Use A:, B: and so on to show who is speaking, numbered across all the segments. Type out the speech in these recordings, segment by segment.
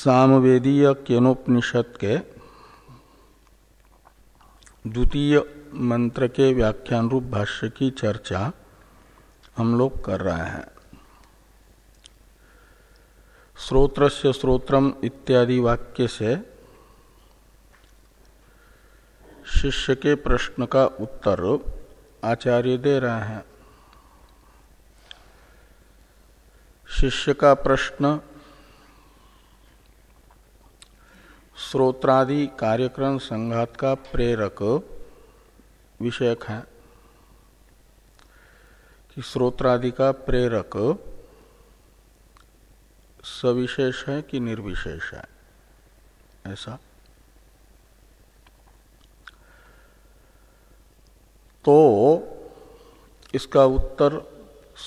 A: सामवेदीय केनोपनिषद के द्वितीय मंत्र के व्याख्यान रूप भाष्य की चर्चा हम लोग कर रहे हैं। स्रोत्र से श्रोत्रम इत्यादि वाक्य से शिष्य के प्रश्न का उत्तर आचार्य दे रहे हैं। शिष्य का प्रश्न श्रोत्रादि कार्यक्रम संघात का प्रेरक विषयक है कि श्रोत्रादि का प्रेरक सविशेष है कि निर्विशेष है? ऐसा। तो इसका उत्तर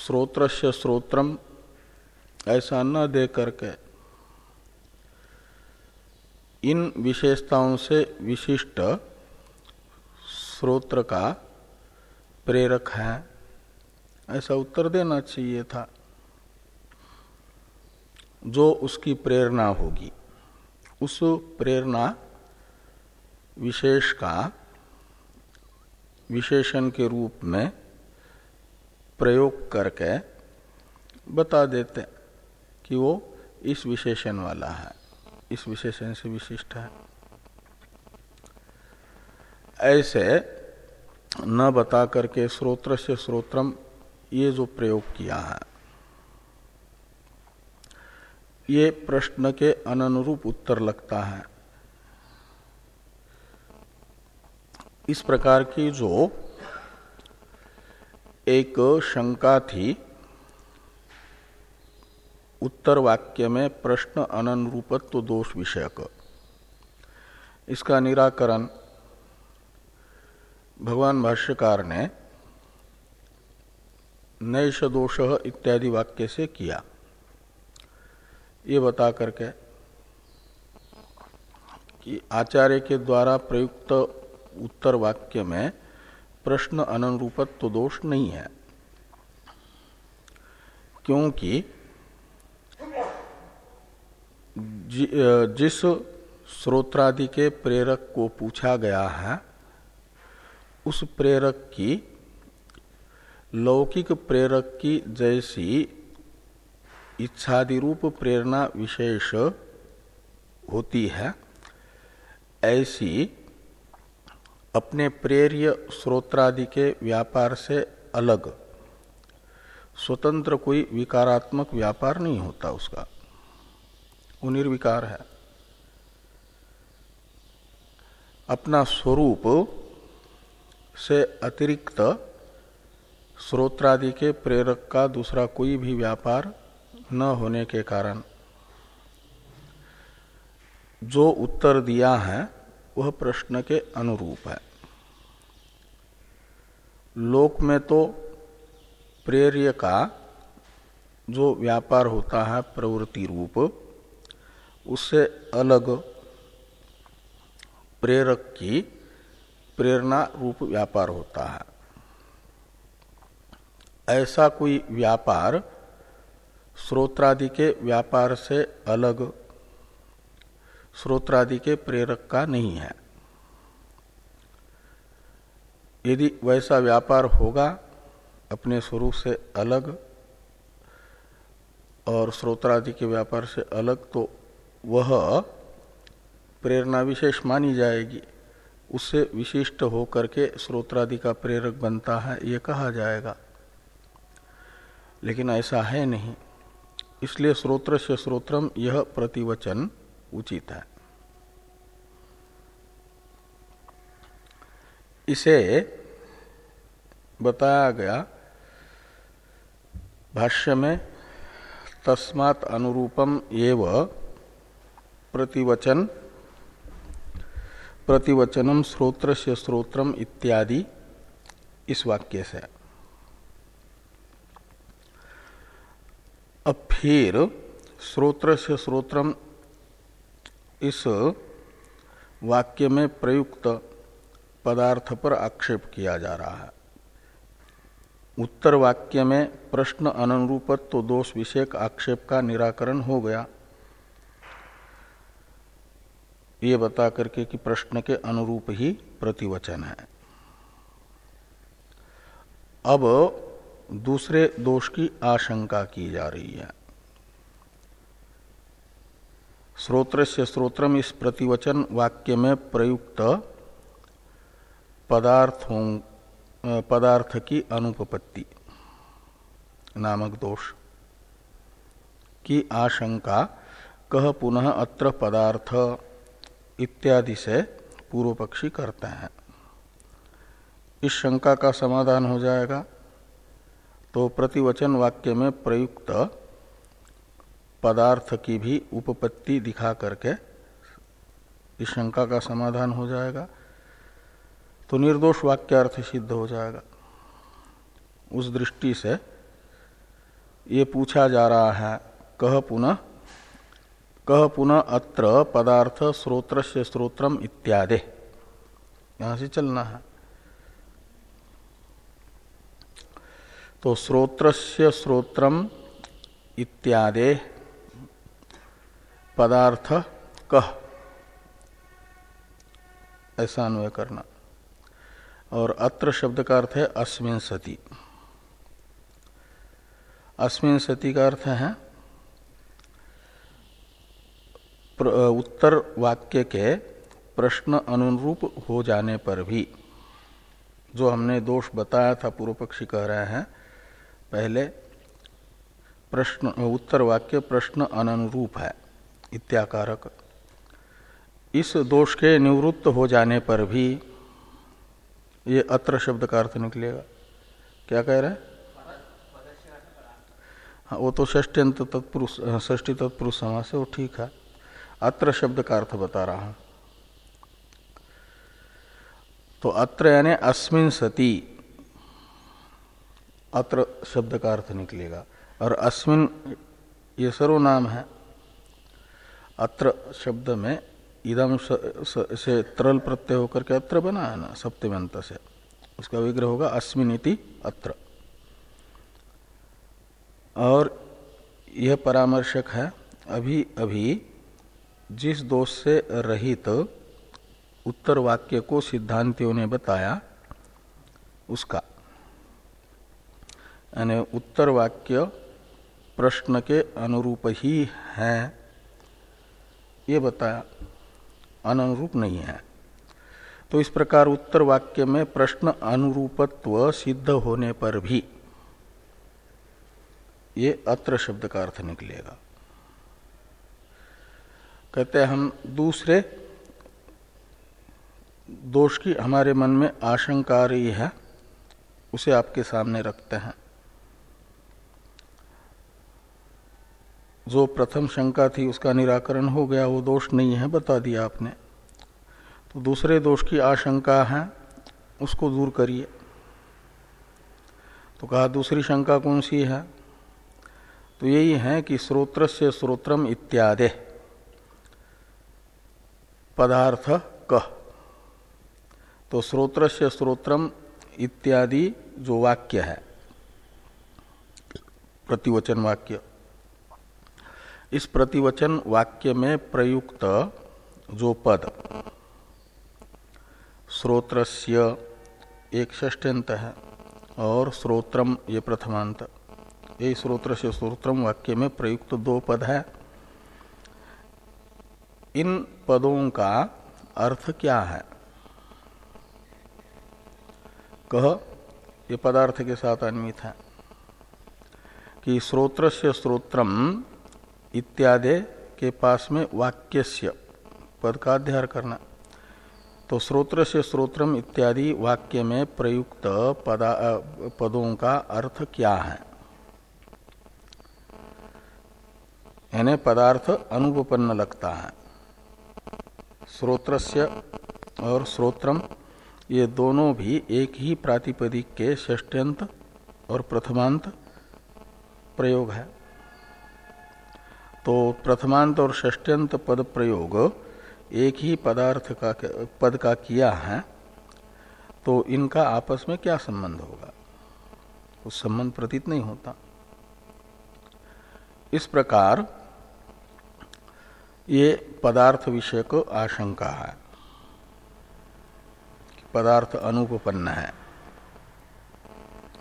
A: श्रोत्र से श्रोत्रम ऐसा न दे करके इन विशेषताओं से विशिष्ट स्रोत्र का प्रेरक है। ऐसा उत्तर देना चाहिए था। जो उसकी प्रेरणा होगी, उस प्रेरणा विशेष का विशेषण के रूप में प्रयोग करके बता देते कि वो इस विशेषण वाला है। इस विशेषण से विशिष्ट है। ऐसे न बता करके स्रोत्र से स्रोत्रम ये जो प्रयोग किया है, ये प्रश्न के अनुरूप उत्तर लगता है। इस प्रकार की जो एक शंका थी उत्तर वाक्य में प्रश्न अनुरूपत्व दोष विषयक। इसका निराकरण भगवान भाष्यकार ने नैश दोष इत्यादि वाक्य से किया। ये बता करके कि आचार्य के द्वारा प्रयुक्त उत्तर वाक्य में प्रश्न अनुरूपत्व दोष नहीं है, क्योंकि जिस स्रोत्रादि के प्रेरक को पूछा गया है, उस प्रेरक की, लौकिक प्रेरक की जैसी इच्छादि रूप प्रेरणा विशेष होती है, ऐसी अपने प्रेर्य स्रोत्रादि के व्यापार से अलग, स्वतंत्र कोई विकारात्मक व्यापार नहीं होता उसका। वो निर्विकार है। अपना स्वरूप से अतिरिक्त स्रोत्रादि के प्रेरक का दूसरा कोई भी व्यापार न होने के कारण जो उत्तर दिया है, वह प्रश्न के अनुरूप है। लोक में तो प्रेर्य का जो व्यापार होता है प्रवृत्ति रूप उससे अलग प्रेरक की प्रेरणा रूप व्यापार होता है। ऐसा कोई व्यापार स्रोत्रादि के व्यापार से अलग, स्रोत्रादि के प्रेरक का नहीं है। यदि वैसा व्यापार होगा, अपने स्वरूप से अलग और स्रोत्रादि के व्यापार से अलग तो वह प्रेरणा विशेष मानी जाएगी। उससे विशिष्ट होकर के स्रोत्रादि का प्रेरक बनता है, ये कहा जाएगा। लेकिन ऐसा है नहीं। इसलिए स्रोत्र से स्रोत्रम यह प्रतिवचन उचित है। इसे बताया गया भाष्य में, तस्मात् अनुरूपम एवं प्रतिवचन प्रतिवचनम स्रोत्र से स्रोत्रम इत्यादि इस वाक्य से। अब फिर स्रोत्र से स्रोत्रम इस वाक्य में प्रयुक्त पदार्थ पर आक्षेप किया जा रहा है। उत्तर वाक्य में प्रश्न अनुरूपत्व दोष विषयक आक्षेप का निराकरण हो गया। ये बता करके कि प्रश्न के अनुरूप ही प्रतिवचन है। अब दूसरे दोष की आशंका की जा रही है। स्रोत्र से स्रोत्रम इस प्रतिवचन वाक्य में प्रयुक्त पदार्थों, पदार्थ की अनुपपत्ति नामक दोष की आशंका कह पुनः अत्र पदार्थ इत्यादि से पूर्व पक्षी करते हैं। इस शंका का समाधान हो जाएगा। तो प्रतिवचन वाक्य में प्रयुक्त पदार्थ की भी उपपत्ति दिखा करके इस शंका का समाधान हो जाएगा। तो निर्दोष वाक्य अर्थ सिद्ध हो जाएगा। उस दृष्टि से ये पूछा जा रहा है, कह पुनः कह पुनः अत्र पदार्थ स्रोत्र से स्रोत्रम इत्यादि। यहाँ से चलना है। तो स्रोत्र से स्रोत्रम इत्यादि। पदार्थ कह ऐसा अन्वय करना। और अत्र शब्द का अर्थ है अस्मिन सती। अस्मिन सती का अर्थ है उत्तर वाक्य के प्रश्न अनुरूप हो जाने पर भी जो हमने दोष बताया था पूर्व पक्षी कह रहे हैं, पहले प्रश्न उत्तर वाक्य प्रश्न अनुरूप है, इत्याकारक। इस दोष के निवृत्त हो जाने पर भी ये अत्र शब्द का अर्थ निकलेगा। क्या कह रहे हैं? हाँ वो तो षष्ट्यंत तत्पुरुष ष्टी तत्पुरुष समास है, वो ठीक है। अत्र शब्द का अर्थ बता रहा तो अत्र यानी अस्मिन सती। अत्र शब्द का अर्थ निकलेगा। और अस्मिन, ये सर्वनाम है। अत्र शब्द में इदम से तरल प्रत्यय होकर के अत्र बना है ना सप्तमंत से। उसका विग्रह होगा अस्मिनिति अत्र। और यह परामर्शक है, अभी अभी जिस दोष से रहित उत्तर वाक्य को सिद्धांतियों ने बताया, उसका। यानी उत्तर वाक्य प्रश्न के अनुरूप ही है। ये बताया, अनुरूप नहीं है। तो इस प्रकार उत्तर वाक्य में प्रश्न अनुरूपत्व सिद्ध होने पर भी ये अत्र शब्द का अर्थ निकलेगा। कहते हैं, हम दूसरे दोष की हमारे मन में आशंका आ रही है, उसे आपके सामने रखते हैं। जो प्रथम शंका थी, उसका निराकरण हो गया, वो दोष नहीं है, बता दिया आपने। तो दूसरे दोष की आशंका है, उसको दूर करिए। तो कहा, दूसरी शंका कौन सी है? तो यही है कि स्रोत्र से स्रोत्रम इत्यादि। पदार्थ कह तो स्रोत्र से इत्यादि जो वाक्य है, प्रतिवचन वाक्य। इस प्रतिवचन वाक्य में प्रयुक्त जो पद, स्रोत्रस्य एक षष्ट्यंत है और स्रोत्रम ये प्रथमांत। ये स्रोत्र से स्रोत्रम वाक्य में प्रयुक्त दो पद है। इन पदों का अर्थ क्या है? कह, ये पदार्थ के साथ अन्वित है कि स्रोत्र से स्रोत्रम इत्यादि के पास में वाक्यस्य पद का अध्ययन करना। तो स्रोत्र से स्रोत्रम इत्यादि वाक्य में प्रयुक्त पदा पदों का अर्थ क्या है? यानी पदार्थ अनुपन्न लगता है। स्रोत्रस्य और स्रोत्रम ये दोनों भी एक ही प्रातिपदिक के षष्ट्यंत और प्रथमांत प्रयोग है। तो प्रथमांत और षष्ट्यंत पद प्रयोग एक ही पदार्थ का, पद का किया है तो इनका आपस में क्या संबंध होगा? उस संबंध प्रतीत नहीं होता। इस प्रकार ये पदार्थ विषय को आशंका है। पदार्थ अनुपन्न है।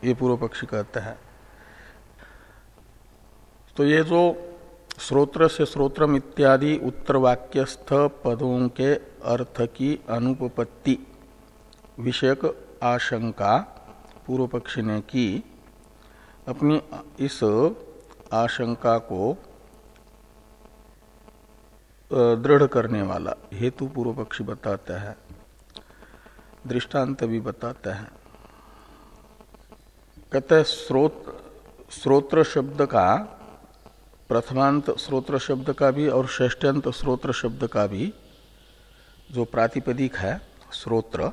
A: ये पूर्व पक्षी कहते हैं। तो ये जो स्रोत्र से स्रोत्रम इत्यादि उत्तर वाक्यस्थ पदों के अर्थ की अनुपपत्ति विषयक आशंका पूर्व पक्षी ने की, अपनी इस आशंका को दृढ़ करने वाला हेतु पूर्व पक्षी बताता है, दृष्टांत भी बताता है। कहते स्रोत, स्रोत्र शब्द का, प्रथमांत स्रोत्र शब्द का भी और षष्ट्यंत स्रोत्र शब्द का भी जो प्रातिपदिक है, स्रोत्र,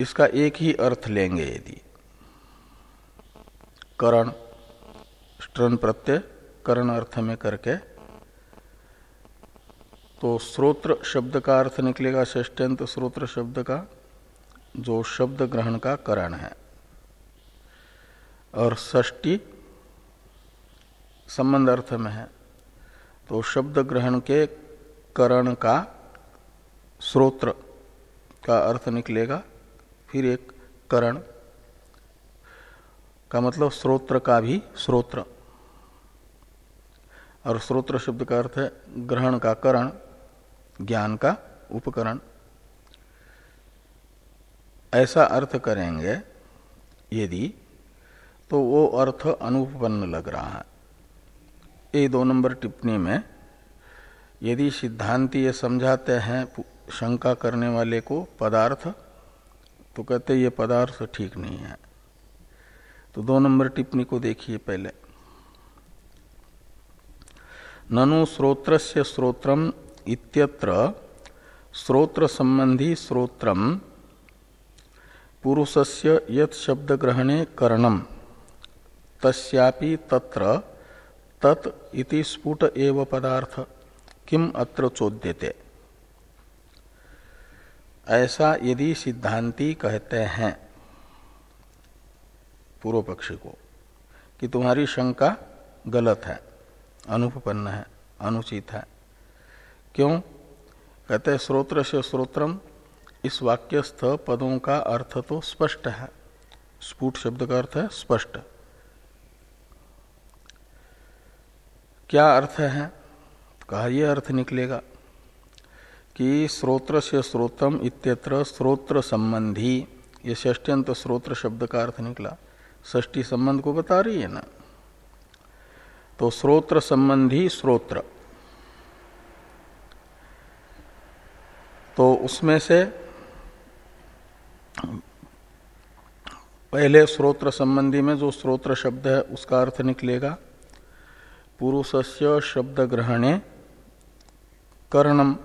A: इसका एक ही अर्थ लेंगे यदि। करण स्ट्रन प्रत्यय करण अर्थ में करके तो स्रोत्र शब्द का अर्थ निकलेगा षष्ट्यंत स्रोत्र शब्द का, जो शब्द ग्रहण का करण है। और षष्टी संबंध अर्थ में है। तो शब्द ग्रहण के करण का स्रोत्र का अर्थ निकलेगा, फिर एक करण का मतलब स्रोत्र का भी स्रोत्र। और स्रोत्र शब्द का अर्थ है ग्रहण का करण। ज्ञान का उपकरण। ऐसा अर्थ करेंगे, यदि तो वो अर्थ अनुपन्न लग रहा है। ये दो नंबर टिप्पणी में, यदि सिद्धांति ये समझाते हैं शंका करने वाले को पदार्थ तो कहते ये पदार्थ ठीक नहीं है। तो दो नंबर टिप्पणी को देखिए पहले। ननु स्रोत्र स्रोत्रम इत्यत्र स्रोत्र संबंधी स्रोत्रम पुरुषस्य यत शब्द ग्रहणे करणम तस्यापि तत्र तत् इति स्फुट एव पदार्थ किम अत्र चोद्यते। ऐसा यदि सिद्धांती कहते हैं पूर्व पक्षी को कि तुम्हारी शंका गलत है, अनुपन्न है, अनुचित है। क्यों? कहते स्रोत्र से स्रोत्रम इस वाक्यस्थ पदों का अर्थ तो स्पष्ट है। स्फुट शब्द का अर्थ है स्पष्ट। क्या अर्थ है? कहा, यह अर्थ निकलेगा कि स्रोत्र से स्रोतम इत्यत्र स्रोत्र संबंधी ये ष्ट्यंत स्रोत्र शब्द का अर्थ निकला। ष्टी संबंध को बता रही है ना? तो स्रोत्र संबंधी स्रोत्र तो उसमें से पहले स्रोत्र संबंधी में जो स्रोत्र शब्द है, उसका अर्थ निकलेगा। पुरुषस्य शब्द ग्रहणे कर्णम।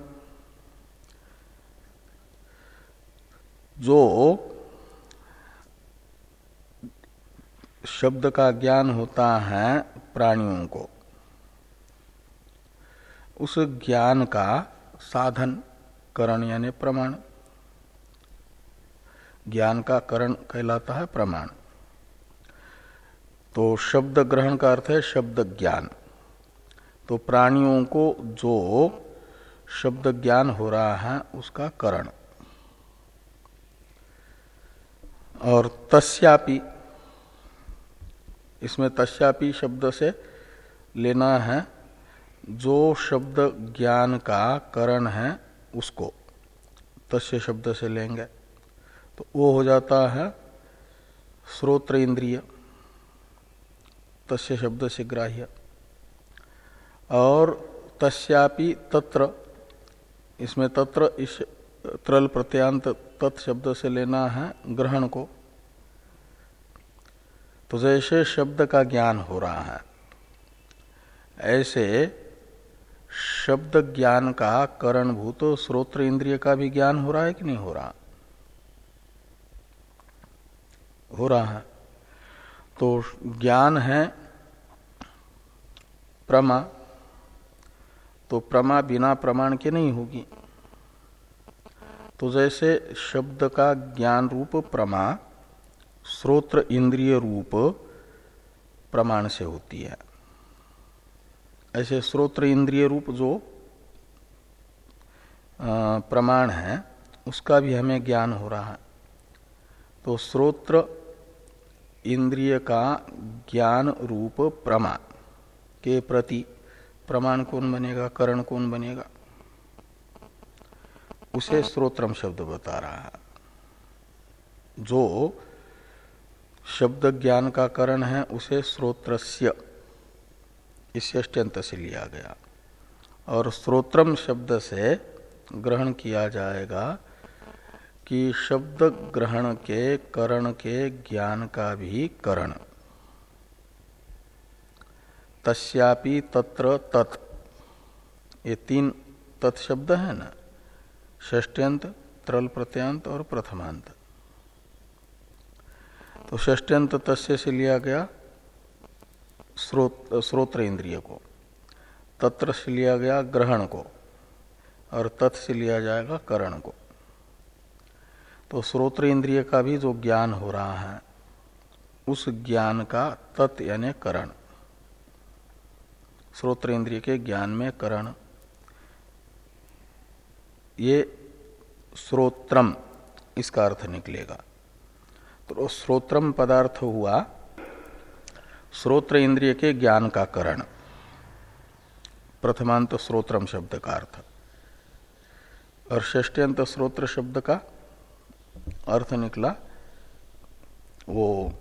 A: जो शब्द का ज्ञान होता है प्राणियों को, उस ज्ञान का साधन करण यानी प्रमाण। ज्ञान का करण कहलाता है प्रमाण। तो शब्द ग्रहण का अर्थ है शब्द ज्ञान। तो प्राणियों को जो शब्द ज्ञान हो रहा है, उसका करण। और तस्यापि, इसमें तस्यापि शब्द से लेना है, जो शब्द ज्ञान का करण है उसको तस्य शब्द से लेंगे। तो वो हो जाता है श्रोत्र इंद्रिय तस्य शब्द से ग्राह्य। और तस्यापि तत्र, इसमें तत्र इस त्रल प्रत्यांत तत् शब्द से लेना है ग्रहण को। तो जैसे शब्द का ज्ञान हो रहा है, ऐसे शब्द ज्ञान का करणभूत स्रोत्र इंद्रिय का भी ज्ञान हो रहा है कि नहीं हो रहा? हो रहा है। तो ज्ञान है प्रमा तो प्रमा बिना प्रमाण के नहीं होगी। तो जैसे शब्द का ज्ञान रूप प्रमा स्रोत्र इंद्रिय रूप प्रमाण से होती है। ऐसे श्रोत्र इंद्रिय रूप जो प्रमाण है, उसका भी हमें ज्ञान हो रहा है। तो श्रोत्र इंद्रिय का ज्ञान रूप प्रमाण के प्रति, प्रमाण कौन बनेगा, करण कौन बनेगा? उसे श्रोत्रम शब्द बता रहा है। जो शब्द ज्ञान का करण है, उसे श्रोत्रस्य इस से लिया गया। और श्रोत्रम शब्द से ग्रहण किया जाएगा कि शब्द ग्रहण के करण के ज्ञान का भी करण। तस्यापि तत्र तत्। ये तीन तत्शब्द है ना? ष्ट्यंत त्रल प्रत्यंत और प्रथमांत। तो ष्ट्यंत तस्य से लिया गया। स्रोत्र इंद्रिय को। तत्र से लिया गया ग्रहण को, और तत् से लिया जाएगा करण को। तो स्रोत्र इंद्रिय का भी जो ज्ञान हो रहा है, उस ज्ञान का तत् यानी करण। स्रोत्र इंद्रिय के ज्ञान में करण। ये श्रोत्रम इसका अर्थ निकलेगा। तो श्रोत्रम पदार्थ हुआ श्रोत्र इंद्रिय के ज्ञान का करण। प्रथमांत श्रोत्रम शब्द का अर्थ। और ष्ट्यंत श्रोत्र शब्द का अर्थ निकला, वो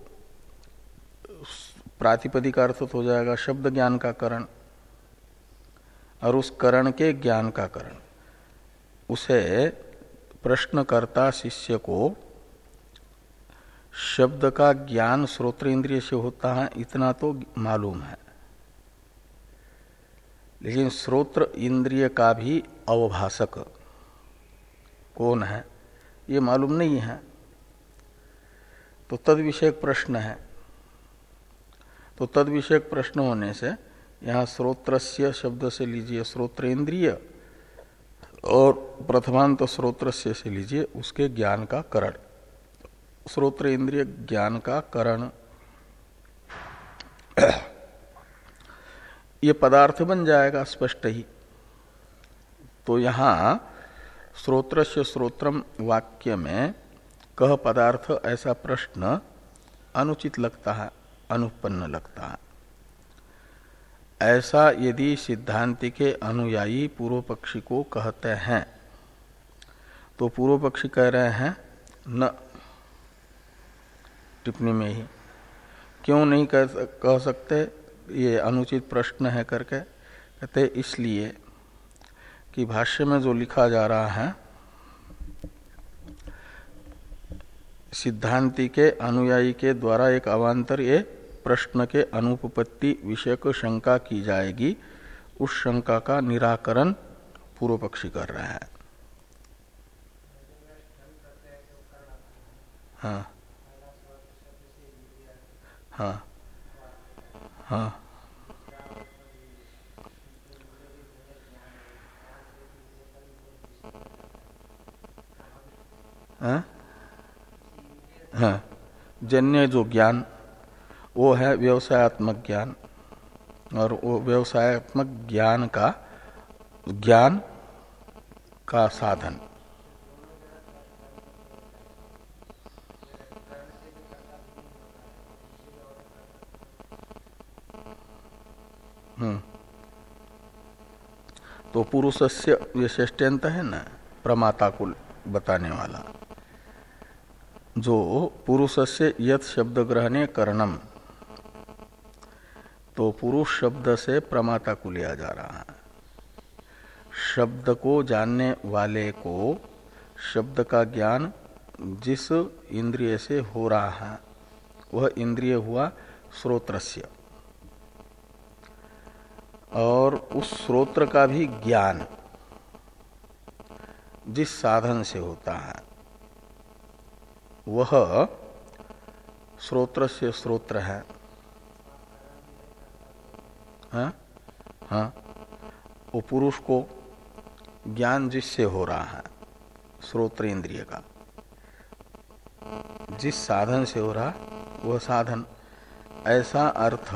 A: प्रातिपदिक अर्थ तो हो जाएगा शब्द ज्ञान का करण और उस करण के ज्ञान का करण। उसे प्रश्नकर्ता शिष्य को शब्द का ज्ञान श्रोत्र इंद्रिय से होता है, इतना तो मालूम है। लेकिन श्रोत्र इंद्रिय का भी अवभाषक कौन है, ये मालूम नहीं है। तो तद विषयक प्रश्न है। तो तद विषयक प्रश्न होने से यहाँ स्रोत्रस्य शब्द से लीजिए स्रोत्र इंद्रिय और प्रथमांत स्रोत्र से लीजिए उसके ज्ञान का करण। स्रोत्र इंद्रिय ज्ञान का करण। ये पदार्थ बन जाएगा स्पष्ट ही। तो यहाँ स्रोत्र से स्रोत्रम वाक्य में कह पदार्थ ऐसा प्रश्न अनुचित लगता है, अनुपन्न लगता है। ऐसा यदि सिद्धांति के अनुयायी पूर्व पक्षी को कहते हैं तो पूर्व पक्षी कह रहे हैं, न टिप्पणी में ही। क्यों नहीं कह, कह सकते? ये अनुचित प्रश्न है करके। कहते इसलिए कि भाष्य में जो लिखा जा रहा है सिद्धांति के अनुयायी के द्वारा एक अवान्तर ये प्रश्न के अनुपपत्ति विषय को शंका की जाएगी उस शंका का निराकरण पूर्व पक्षी कर रहा है। हाँ। हाँ। हाँ। हाँ, हाँ। जन्य जो ज्ञान वो है व्यवसायत्मक ज्ञान। और वो व्यवसायत्मक ज्ञान का ज्ञान का साधन। तो पुरुष से विशिष्टंत है ना, प्रमाता को बताने वाला। जो पुरुष से यथ शब्द ग्रहणे करणम तो पुरुष शब्द से प्रमाता को लिया जा रहा है। शब्द को जानने वाले को, शब्द का ज्ञान जिस इंद्रिय से हो रहा है, वह इंद्रिय हुआ श्रोत्रस्य और उस स्रोत्र का भी ज्ञान जिस साधन से होता है, वह स्रोत्र से स्रोत्र है। हाँ? हाँ? वो पुरुष को ज्ञान जिससे हो रहा है स्रोत्र इंद्रिय का, जिस साधन से हो रहा, वह साधन। ऐसा अर्थ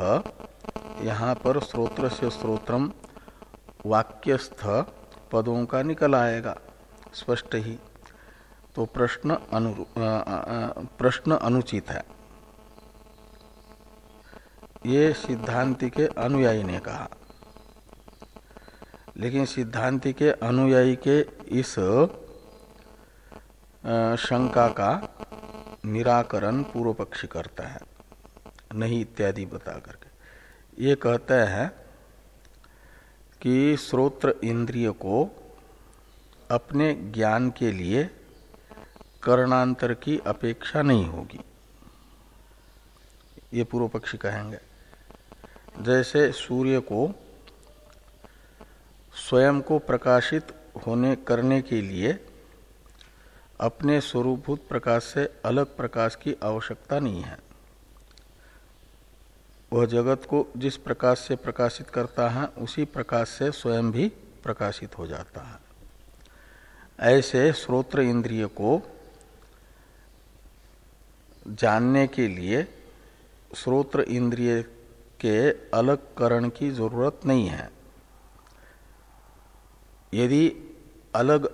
A: यहाँ पर स्रोत्र से स्रोत्रम वाक्यस्थ पदों का निकल आएगा। स्पष्ट ही। तो प्रश्न अनु प्रश्न अनुचित है। ये सिद्धांति के अनुयायी ने कहा। लेकिन सिद्धांति के अनुयायी के इस शंका का निराकरण पूर्व पक्षी करता है। नहीं इत्यादि बता करके। ये कहते हैं कि श्रोत्र इंद्रिय को अपने ज्ञान के लिए करणांतर की अपेक्षा नहीं होगी। ये पूर्व पक्षी कहेंगे। जैसे सूर्य को स्वयं को प्रकाशित होने, करने के लिए अपने स्वरूपभूत प्रकाश से अलग प्रकाश की आवश्यकता नहीं है। वह जगत को जिस प्रकाश से प्रकाशित करता है, उसी प्रकाश से स्वयं भी प्रकाशित हो जाता है। ऐसे श्रोत्र इंद्रिय को जानने के लिए श्रोत्र इंद्रिय के अलग करण की ज़रूरत नहीं है। यदि अलग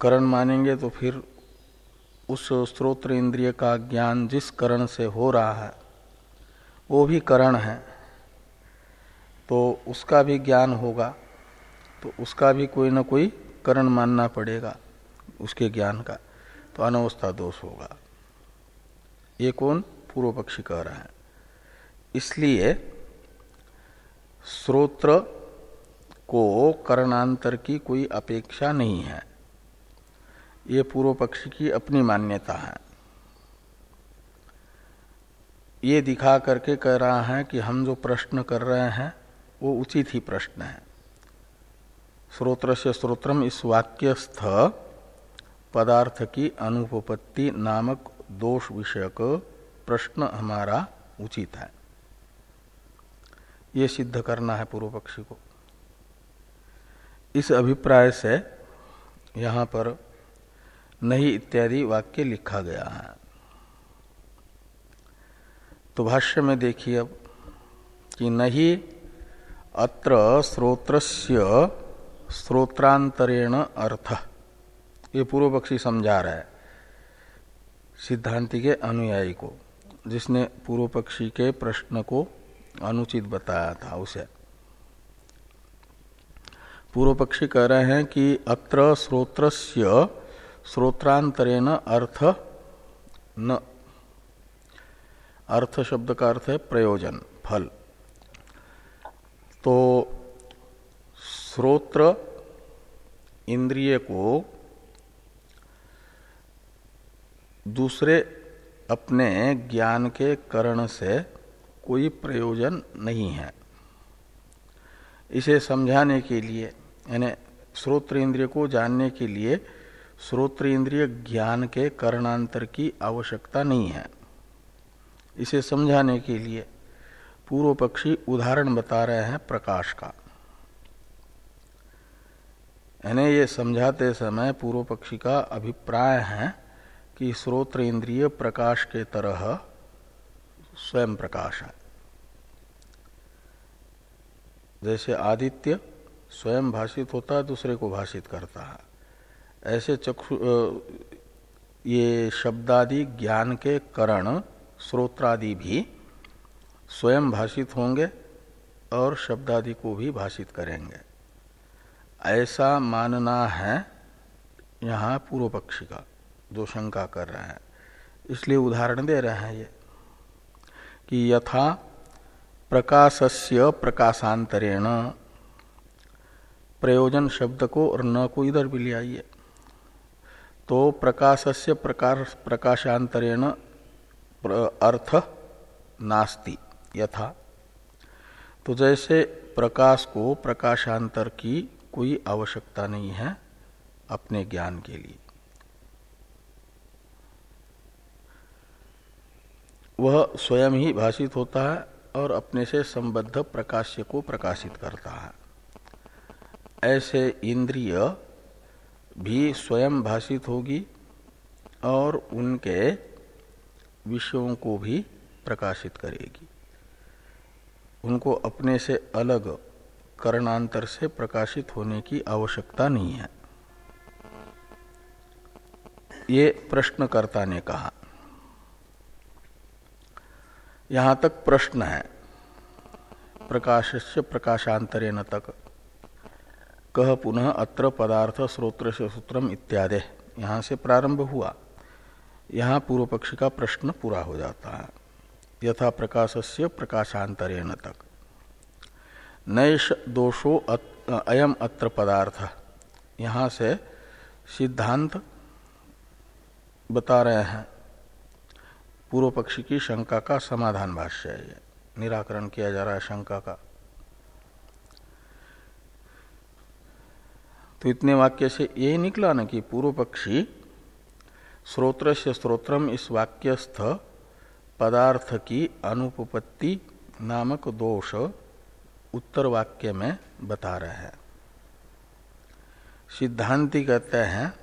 A: करण मानेंगे तो फिर उस स्त्रोत्र इंद्रिय का ज्ञान जिस करण से हो रहा है वो भी करण है। तो उसका भी ज्ञान होगा तो उसका भी कोई ना कोई करण मानना पड़ेगा, उसके ज्ञान का। तो अनवस्था दोष होगा। ये कौन? पूर्व पक्षी कह रहा है। इसलिए स्रोत्र को करणांतर की कोई अपेक्षा नहीं है। ये पूर्व पक्षी की अपनी मान्यता है। ये दिखा करके कह रहा है कि हम जो प्रश्न कर रहे हैं, वो उचित ही प्रश्न है। स्रोत्र से स्रोत्रम इस वाक्यस्थ पदार्थ की अनुपपत्ति नामक दोष विषयक प्रश्न हमारा उचित है। ये सिद्ध करना है पूर्व पक्षी को। इस अभिप्राय से यहाँ पर नहीं इत्यादि वाक्य लिखा गया है। तो भाष्य में देखिए अब कि नहीं अत्र स्रोत्रस्य स्रोत्रांतरेण अर्थ। ये पूर्व पक्षी समझा रहा है सिद्धांति के अनुयायी को, जिसने पूर्व पक्षी के प्रश्न को अनुचित बताया था उसे। पूर्व पक्षी कह रहे हैं कि अत्र स्रोत्रस्य श्रोत्रांतरेण अर्थ न अर्थ शब्द का अर्थ है प्रयोजन, फल। तो श्रोत्र इंद्रिय को दूसरे अपने ज्ञान के करण से कोई प्रयोजन नहीं है। इसे समझाने के लिए, यानी श्रोत्र इंद्रिय को जानने के लिए श्रोत्र इंद्रिय ज्ञान के करणांतर की आवश्यकता नहीं है। इसे समझाने के लिए पूर्व पक्षी उदाहरण बता रहे हैं प्रकाश का। यानी ये समझाते समय पूर्व पक्षी का अभिप्राय है कि स्रोत्र इंद्रिय प्रकाश के तरह स्वयं प्रकाश है। जैसे आदित्य स्वयं भाषित होता है, दूसरे को भाषित करता है। ऐसे चक्षु ये शब्दादि ज्ञान के करण श्रोत्रादि भी स्वयं भाषित होंगे और शब्दादि को भी भाषित करेंगे। ऐसा मानना है यहाँ पूर्व पक्षी का, जो शंका कर रहे हैं। इसलिए उदाहरण दे रहे हैं ये, कि यथा प्रकाशस्य प्रकाशांतरेण, प्रयोजन शब्द को और न को इधर भी ले आइए। तो प्रकाशस्य प्रकाश प्रकाशांतरेण अर्थ नास्ति, यथा। तो जैसे प्रकाश को प्रकाशांतर की कोई आवश्यकता नहीं है अपने ज्ञान के लिए। वह स्वयं ही भाषित होता है और अपने से संबद्ध प्रकाश्य को प्रकाशित करता है। ऐसे इंद्रिय भी स्वयं भाषित होगी और उनके विषयों को भी प्रकाशित करेगी। उनको अपने से अलग करणांतर से प्रकाशित होने की आवश्यकता नहीं है। ये प्रश्नकर्ता ने कहा। यहाँ तक प्रश्न है। प्रकाश से प्रकाशांतरेण तक। कह पुनः अत्र पदार्थ स्रोत्र से सूत्रम इत्यादि। यहाँ से प्रारंभ हुआ। यहाँ पूर्व पक्ष का प्रश्न पूरा हो जाता है। यथा प्रकाश से प्रकाशांतरेण तक। नैश दोषो अयम अत्र पदार्थ। यहाँ से सिद्धांत बता रहे हैं। पूर्व पक्षी की शंका का समाधान भाष्य है ये। निराकरण किया जा रहा है शंका का। तो इतने वाक्य से यही निकला ना कि पूर्व पक्षी स्रोत्र से स्त्रोत्रम इस वाक्यस्थ पदार्थ की अनुपपत्ति नामक दोष उत्तर वाक्य में बता रहे हैं। सिद्धांति कहते हैं,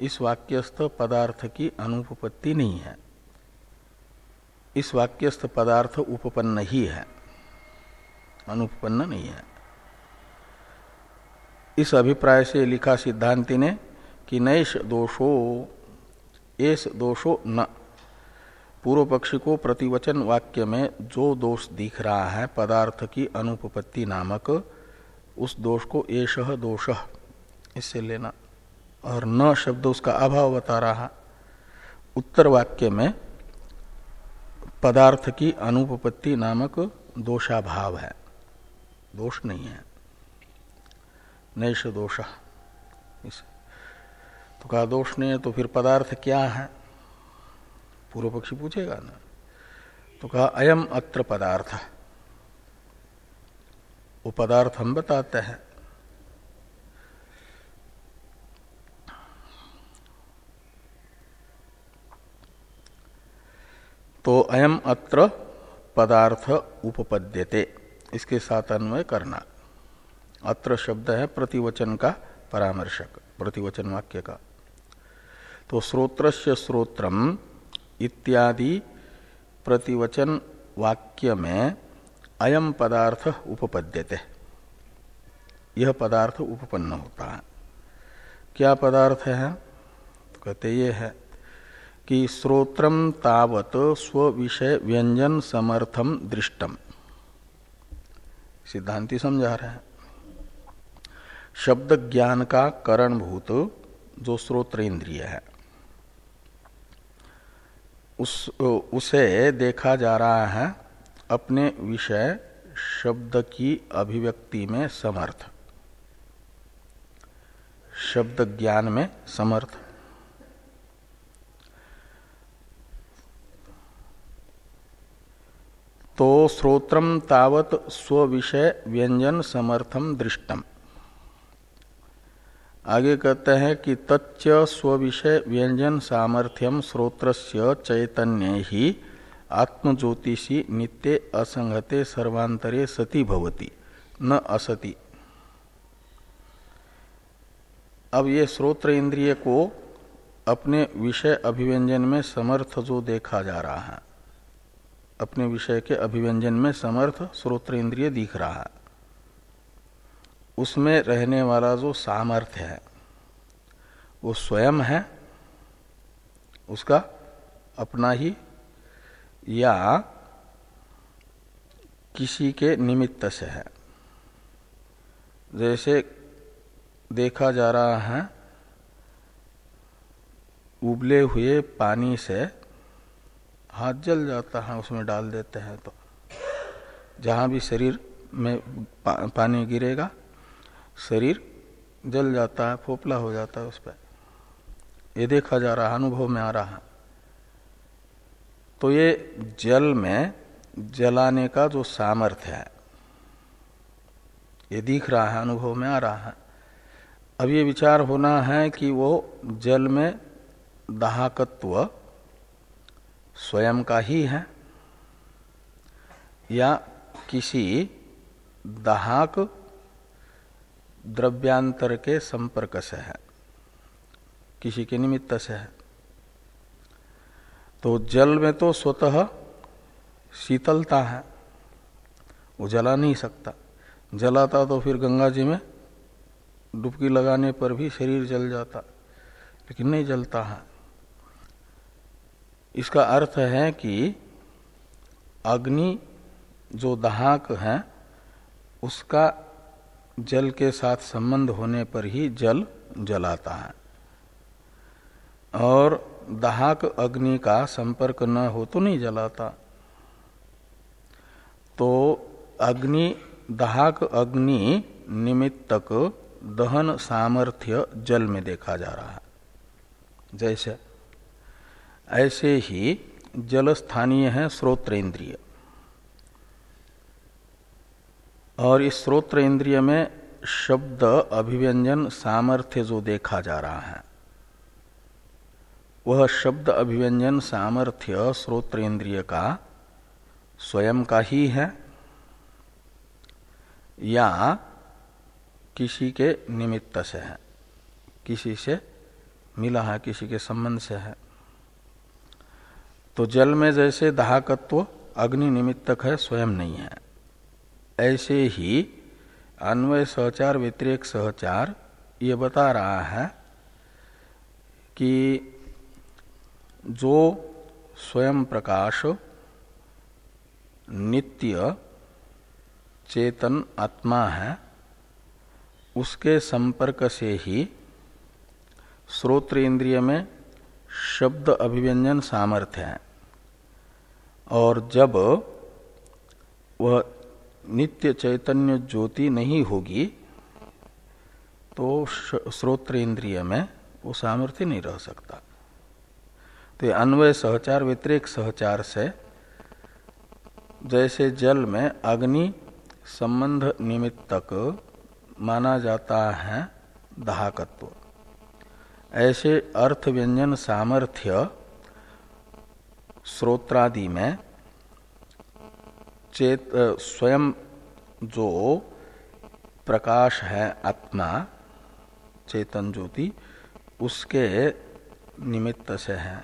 A: इस वाक्यस्थ पदार्थ की अनुपपत्ति नहीं है। इस वाक्यस्थ पदार्थ उपपन्न ही है। अनुपन्न नहीं है। इस अभिप्राय से लिखा सिद्धांति ने कि नैश दोषो एस दोषो न। पूर्व पक्षी को प्रतिवचन वाक्य में जो दोष दिख रहा है, पदार्थ की अनुपपत्ति नामक, उस दोष को एष दोष। इससे लेना। और न शब्द उसका अभाव बता रहा। उत्तर वाक्य में, पदार्थ की अनुपपत्ति नामक दोषाभाव है। दोष नहीं है। नैश दोष। तो कहा दोष नहीं है तो फिर पदार्थ क्या है? पूर्व पक्षी पूछेगा ना। तो कहा, अयम अत्र पदार्थ। वो पदार्थ हम बताते हैं। तो अयम अत्र पदार्थ उपपद्यते। इसके साथ अन्वय करना। अत्र शब्द है प्रतिवचन का परामर्शक, प्रतिवचन वाक्य का। तो स्रोत्र स्रोत्रम इत्यादि प्रतिवचन वाक्य में अयम पदार्थ उपपद्यते। यह पदार्थ उपपन्न होता है। क्या पदार्थ है? तो कहते ये है कि श्रोत्रम तावत स्व विषय व्यंजन समर्थम दृष्टम सिद्धांति समझा रहे हैं। शब्द ज्ञान का करणभूत जो श्रोत्र इंद्रिय है। उस उसे देखा जा रहा है अपने विषय शब्द की अभिव्यक्ति में समर्थ। शब्द ज्ञान में समर्थ। तो श्रोत्रम तावत स्व विषय व्यंजन समर्थम दृष्टम। आगे कहते हैं कि तच्च स्व विषय व्यंजन सामर्थ्यम श्रोत्रस्य चैतन्य ही आत्मज्योतिषी नित्य असंगते सर्वांतरे सती भवती, न असति। अब ये श्रोत्र इंद्रिय को अपने विषय अभिव्यंजन में समर्थ जो देखा जा रहा है, अपने विषय के अभिव्यंजन में समर्थ स्रोत्र इंद्रिय दिख रहा है। उसमें रहने वाला जो सामर्थ्य है वो स्वयं है उसका अपना ही या किसी के निमित्त से है। जैसे देखा जा रहा है उबले हुए पानी से हाथ जल जाता है उसमें डाल देते हैं तो जहाँ भी शरीर में पा, पानी गिरेगा शरीर जल जाता है, फोपला हो जाता है उस पर। ये देखा जा रहा है, अनुभव में आ रहा है। तो ये जल में जलाने का जो सामर्थ्य है, ये दिख रहा है, अनुभव में आ रहा है। अब ये विचार होना है कि वो जल में दाहकत्व स्वयं का ही है, या किसी दाहक द्रव्यांतर के संपर्क से है, किसी के निमित्त से है। तो जल में तो स्वतः शीतलता है, वो जला नहीं सकता। जलाता तो फिर गंगा जी में डुबकी लगाने पर भी शरीर जल जाता, लेकिन नहीं जलता है। इसका अर्थ है कि अग्नि जो दहाक है, उसका जल के साथ संबंध होने पर ही जल जलाता है। और दहाक अग्नि का संपर्क न हो तो नहीं जलाता। तो अग्नि, दहाक अग्नि निमित्तक दहन सामर्थ्य जल में देखा जा रहा है। जैसे, ऐसे ही जल स्थानीय है स्रोत्र और इस स्रोत्र इंद्रिय में शब्द, अभिव्यंजन, सामर्थ्य जो देखा जा रहा है, वह शब्द, अभिव्यंजन, सामर्थ्य स्रोत्र इंद्रिय का स्वयं का ही है या किसी के निमित्त से है, किसी से मिला है, किसी के संबंध से है। तो जल में जैसे दाहकत्व अग्नि निमित्तक है, स्वयं नहीं है। ऐसे ही अन्वय सहचार, व्यतिरेक सहचार ये बता रहा है कि जो स्वयं प्रकाश, नित्य चेतन आत्मा है, उसके संपर्क से ही श्रोत्र इंद्रिय में शब्द अभिव्यंजन सामर्थ्य है। और जब वह नित्य चैतन्य ज्योति नहीं होगी तो श्रोत्र इंद्रिय में वो सामर्थ्य नहीं रह सकता। तो अन्वय सहचार व्यतिरिक सहचार से, जैसे जल में अग्नि संबंध निमित्तक माना जाता है दाहकत्व। ऐसे अर्थ व्यंजन सामर्थ्य स्रोत्रादि में चेत स्वयं जो प्रकाश है आत्मा, चेतन ज्योति, उसके निमित्त से है,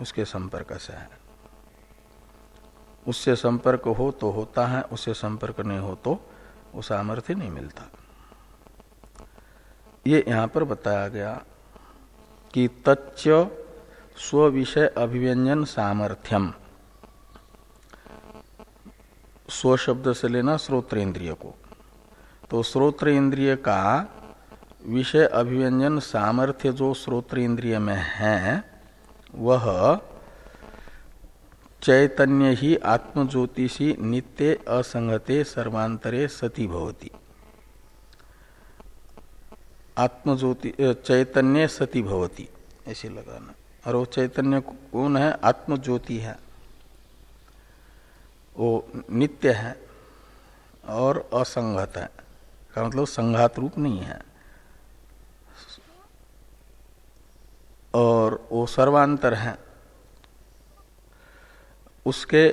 A: उसके संपर्क से है। उससे संपर्क हो तो होता है, उससे संपर्क नहीं हो तो वो सामर्थ्य नहीं मिलता। ये यहाँ पर बताया गया कि तच्च स्व विषय अभिव्यंजन सामर्थ्यम। स्व शब्द से लेना श्रोत्र इंद्रिय को तो श्रोत्र इंद्रिय का विषय अभिव्यंजन सामर्थ्य जो श्रोत्र इंद्रिय में है, वह चैतन्य ही आत्मज्योतिषी नित्य असंगते सर्वांतरे सती भवती। आत्मज्योति चैतन्य सती भवती, ऐसे लगाना। और वो चैतन्य कौन है? आत्मज्योति है। वो नित्य है और असंगत है। का मतलब संघात रूप नहीं है। और वो सर्वांतर है। उसके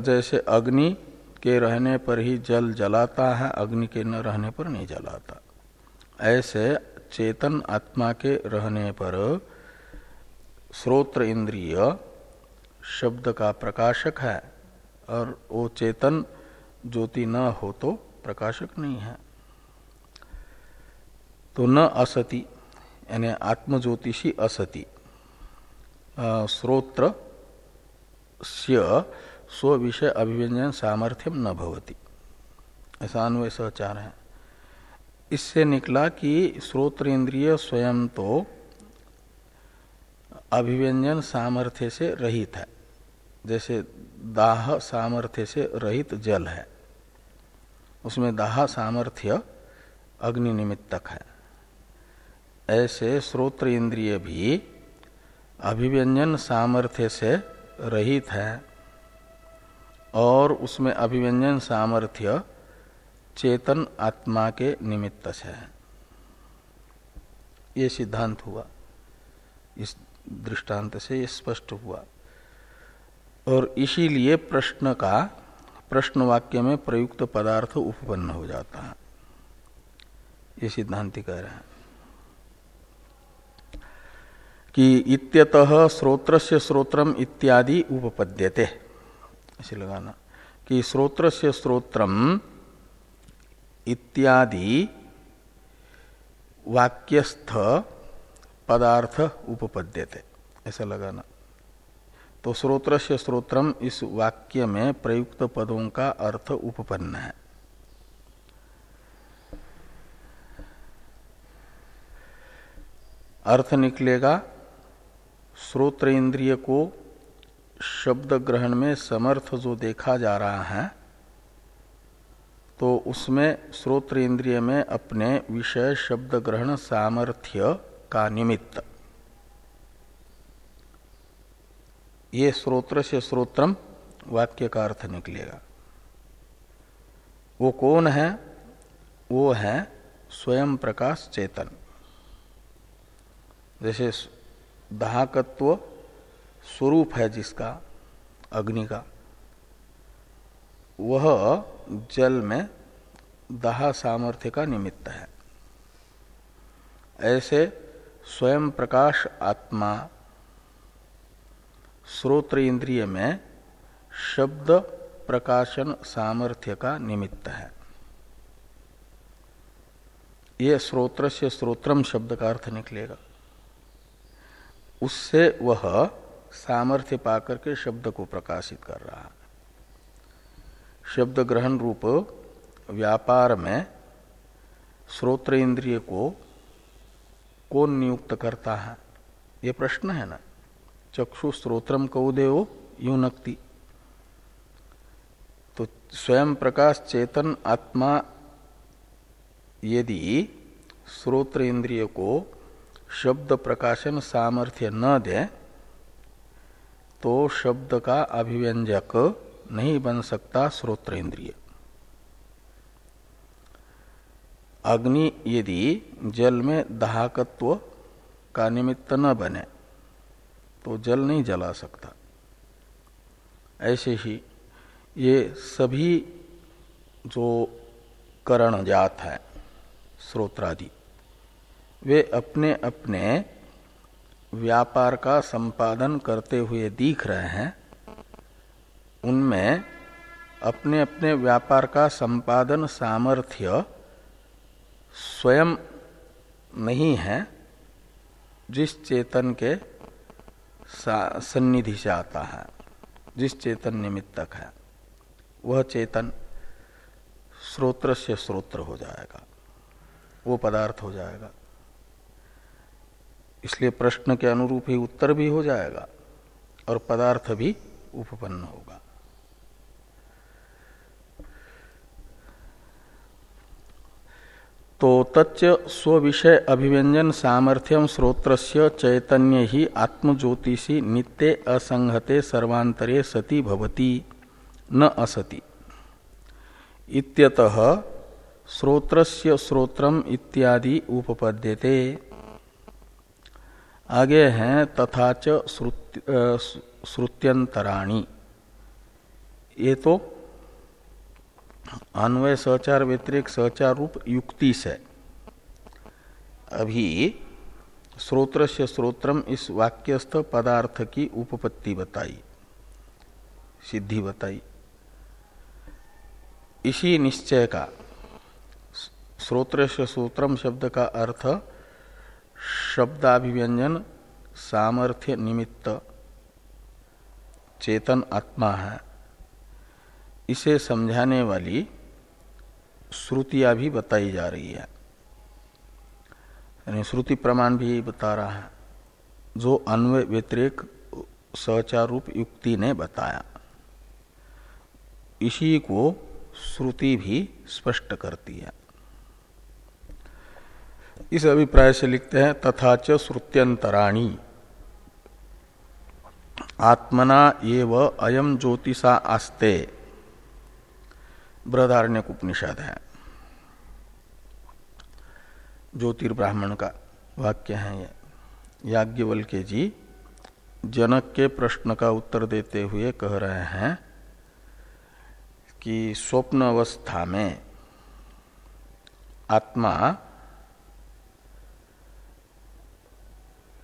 A: जैसे अग्नि के रहने पर ही जल जलाता है, अग्नि के न रहने पर नहीं जलाता। ऐसे चेतन आत्मा के रहने पर श्रोत्र इंद्रिय शब्द का प्रकाशक है। और वो चेतन ज्योति न हो तो प्रकाशक नहीं है। तो न असति, यानी आत्मज्योतिषी असति। श्रोत्र स्व विषय अभिव्यंजन सामर्थ्यम न भवती। ऐसा अन्वय सहचार है। इससे निकला कि श्रोत्र इंद्रिय स्वयं तो अभिव्यंजन सामर्थ्य से रहित है। जैसे दाह सामर्थ्य से रहित जल है, उसमें दाह सामर्थ्य अग्नि निमित्तक है। ऐसे श्रोत्र इंद्रिय भी अभिव्यंजन सामर्थ्य से रहित है और उसमें अभिव्यंजन सामर्थ्य चेतन आत्मा के निमित्त से है। ये सिद्धांत हुआ, इस दृष्टांत से ये स्पष्ट हुआ। और इसीलिए प्रश्न का, प्रश्न वाक्य में प्रयुक्त पदार्थ उपपन्न हो जाता है। ये सिद्धांति कह रहे हैं कि इत्यतः स्रोत्र से स्रोत्रम इत्यादि उपपद्यते। ऐसे लगाना कि स्रोत्र से स्रोत्रम इत्यादि वाक्यस्थ पदार्थ उपपद्यते। ऐसा लगाना। तो स्रोत्र से स्रोत्रम इस वाक्य में प्रयुक्त पदों का अर्थ उपपन्न है। अर्थ निकलेगा श्रोत्र इंद्रिय को शब्द ग्रहण में समर्थ जो देखा जा रहा है तो उसमें श्रोत्र इंद्रिय में अपने विषय शब्द ग्रहण सामर्थ्य का निमित्त। ये स्रोत्र से स्रोत्रम वाक्य का अर्थ निकलेगा। वो कौन है? वो है स्वयं प्रकाश चेतन। जैसे दाहकत्व स्वरूप है जिसका, अग्नि का। वह जल में दाह सामर्थ्य का निमित्त है। ऐसे स्वयं प्रकाश आत्मा श्रोत्र इंद्रिय में शब्द प्रकाशन सामर्थ्य का निमित्त है। ये स्रोत्र से स्रोत्रम शब्द का अर्थ निकलेगा। उससे वह सामर्थ्य पाकर के शब्द को प्रकाशित कर रहा है। शब्द ग्रहण रूप व्यापार में श्रोत्र इंद्रिय को कौन नियुक्त करता है? ये प्रश्न है ना? चक्षु स्त्रोत्रम कौदेव युनक्ति। तो स्वयं प्रकाश चेतन आत्मा यदि श्रोत्र इंद्रिय को शब्द प्रकाशन सामर्थ्य न दे तो शब्द का अभिव्यंजक नहीं बन सकता श्रोत्र इंद्रिय। अग्नि यदि जल में दाहकत्व का निमित्त न बने तो जल नहीं जला सकता। ऐसे ही ये सभी जो करण जात है, स्रोत्रादि, वे अपने अपने व्यापार का संपादन करते हुए दिख रहे हैं। उनमें अपने अपने व्यापार का संपादन सामर्थ्य स्वयं नहीं है, जिस चेतन के सन्निधि से आता है, जिस चेतन निमित्तक है, वह चेतन स्रोत्र से स्रोत्र हो जाएगा, वो पदार्थ हो जाएगा। इसलिए प्रश्न के अनुरूप ही उत्तर भी हो जाएगा और पदार्थ भी उपपन्न होगा। तो तच्च स्विषय अभिव्यंजन सामर्थ्यम स्रोत्रस्य चैतन्य ही आत्मज्योतिषी नित्य असंहते सर्वांतरे सती भवती, न असति। इत्यतः स्रोत्रस्य स्रोत्रम इत्यादि उपपद्यते। आगे हैं तथा च श्रुत्यंतराणी। ये तो अन्वय सहचार व्यतिरिक सहचार रूप युक्ति से। अभी स्रोत्र से स्रोत्रम इस वाक्यस्थ पदार्थ की उपपत्ति बताई, सिद्धि बताई। इसी निश्चय का स्रोत्र से सूत्रम शब्द का अर्थ शब्दाभिव्यंजन सामर्थ्य निमित्त चेतन आत्मा है। इसे समझाने वाली श्रुतियाँ भी बताई जा रही है। यानी श्रुति प्रमाण भी बता रहा है। जो अन्वय व्यतिरेक सचार रूप युक्ति ने बताया। इसी को श्रुति भी स्पष्ट करती है। इस अभिप्राय से लिखते हैं, तथा च श्रुत्यंतराणी। आत्मना एव अयम ज्योतिषा आस्ते। बृहदारण्य उपनिषद है। ज्योतिर्ब्राह्मण का वाक्य है ये। याज्ञवल के जी जनक के प्रश्न का उत्तर देते हुए कह रहे हैं कि स्वप्न अवस्था में आत्मा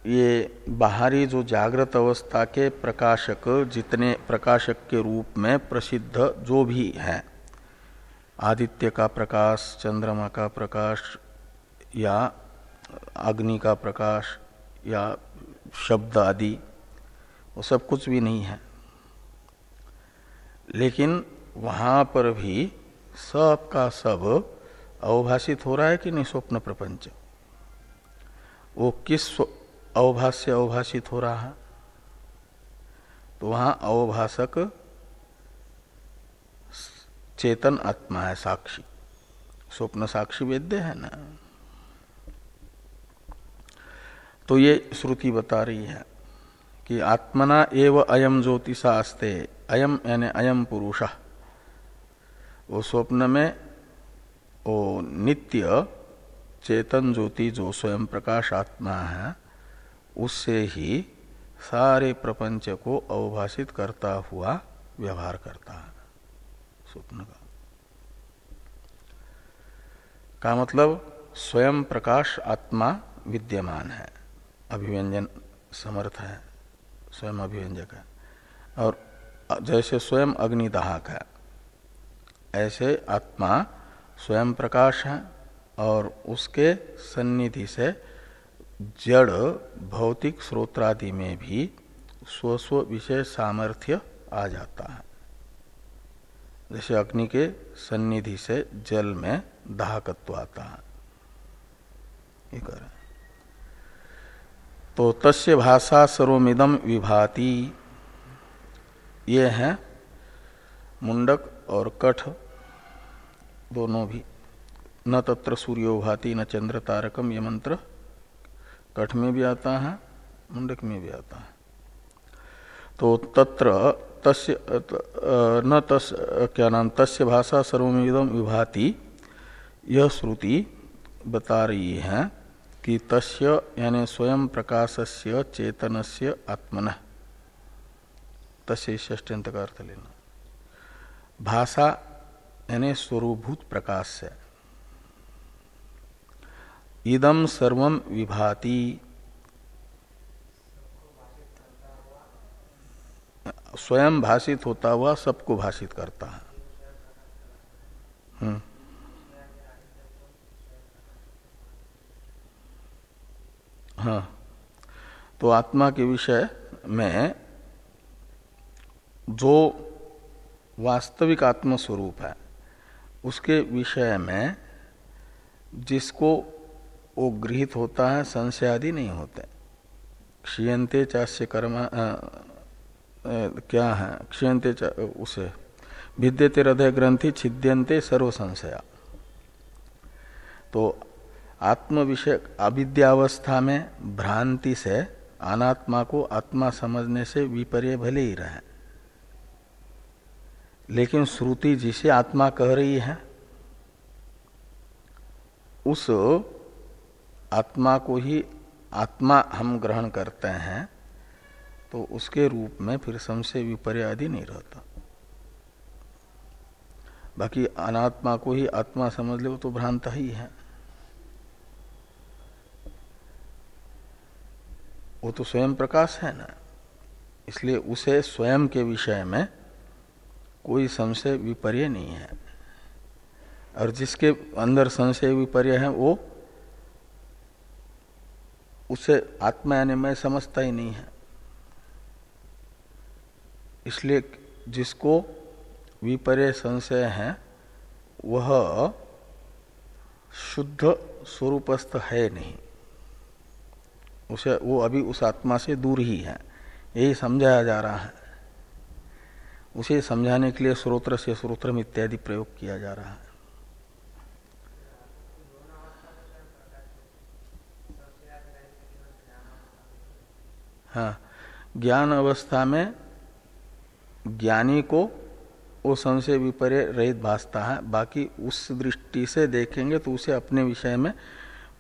A: ये बाहरी जो जागृत अवस्था के प्रकाशक जितने प्रकाशक के रूप में प्रसिद्ध जो भी हैं आदित्य का प्रकाश, चंद्रमा का प्रकाश, या अग्नि का प्रकाश, या शब्द आदि, वो सब कुछ भी नहीं है। लेकिन वहाँ पर भी सब का सब अवभाषित हो रहा है कि नहीं स्वप्न प्रपंच? वो किस अवभाष से अवभाषित हो रहा है? तो वहाँ अवभाषक चेतन आत्मा है साक्षी। स्वप्न साक्षी वेद्य है ना? तो ये श्रुति बता रही है कि आत्मना एव अयम ज्योतिषा अस्ते अयम यानी अयम पुरुष। वो स्वप्न में वो नित्य चेतन ज्योति जो स्वयं प्रकाश आत्मा है, उससे ही सारे प्रपंच को अवभाषित करता हुआ व्यवहार करता है। स्वप्न का। का मतलब स्वयं प्रकाश आत्मा विद्यमान है, अभिव्यंजन समर्थ है, स्वयं अभिव्यंजक है। और जैसे स्वयं अग्निदाहक है, ऐसे आत्मा स्वयं प्रकाश है और उसके सन्निधि से जड़, भौतिक स्रोत्रादि में भी स्वस्व विशेष सामर्थ्य आ जाता है। जैसे अग्नि के सन्निधि से जल में दाहकत्व आता है। ये करें तो तस्य भाषा सर्वमिदम विभाति। ये है मुंडक और कठ, दोनों भी। न तत्र सूर्यो भाति, न चंद्र तारकम, ये मंत्र कठ में भी आता है, मुंडक में भी आता है। तो तत्र तस्य न तस् क्या नाम, तस्य भाषा सर्वमिदम विभाति। यह श्रुति बता रही है कि तस्य, यानी स्वयं प्रकाशस्य, चेतनस्य आत्मन। तस्य ष्टंत का अर्थ लेना। भाषा, यानी स्वरूभूत प्रकाश से। इदम सर्व विभाति। स्वयं भाषित होता हुआ सबको भाषित करता है। हम्म। हाँ। तो आत्मा के विषय में जो वास्तविक आत्म स्वरूप है, उसके विषय में जिसको वो गृहित होता है संशय आदि नहीं होते। क्षीयते चाष्य कर्म क्या है? क्षयते उसे। भिद्यते हृदय ग्रंथि छिद्यंते सर्व संशया तो आत्म विषय अविद्यावस्था में भ्रांति से अनात्मा को आत्मा समझने से विपर्य भले ही रहे। लेकिन श्रुति जिसे आत्मा कह रही है, उस आत्मा को ही आत्मा हम ग्रहण करते हैं। तो उसके रूप में फिर संशय विपर्य आदि नहीं रहता। बाकी अनात्मा को ही आत्मा समझ लो तो भ्रांत ही है। वो तो स्वयं प्रकाश है ना। इसलिए उसे स्वयं के विषय में कोई संशय विपर्य नहीं है। और जिसके अंदर संशय विपर्य है वो उसे आत्मा यानी मैं समझता ही नहीं है। इसलिए जिसको विपर्य संशय है, वह शुद्ध स्वरूपस्थ है नहीं। उसे, वो अभी उस आत्मा से दूर ही है। यही समझाया जा रहा है। उसे समझाने के लिए स्रोत्र से स्रोत्र इत्यादि प्रयोग किया जा रहा है। हाँ ज्ञान अवस्था में ज्ञानी को वो संशय विपर्य रहित भासता है। बाकी उस दृष्टि से देखेंगे तो उसे अपने विषय में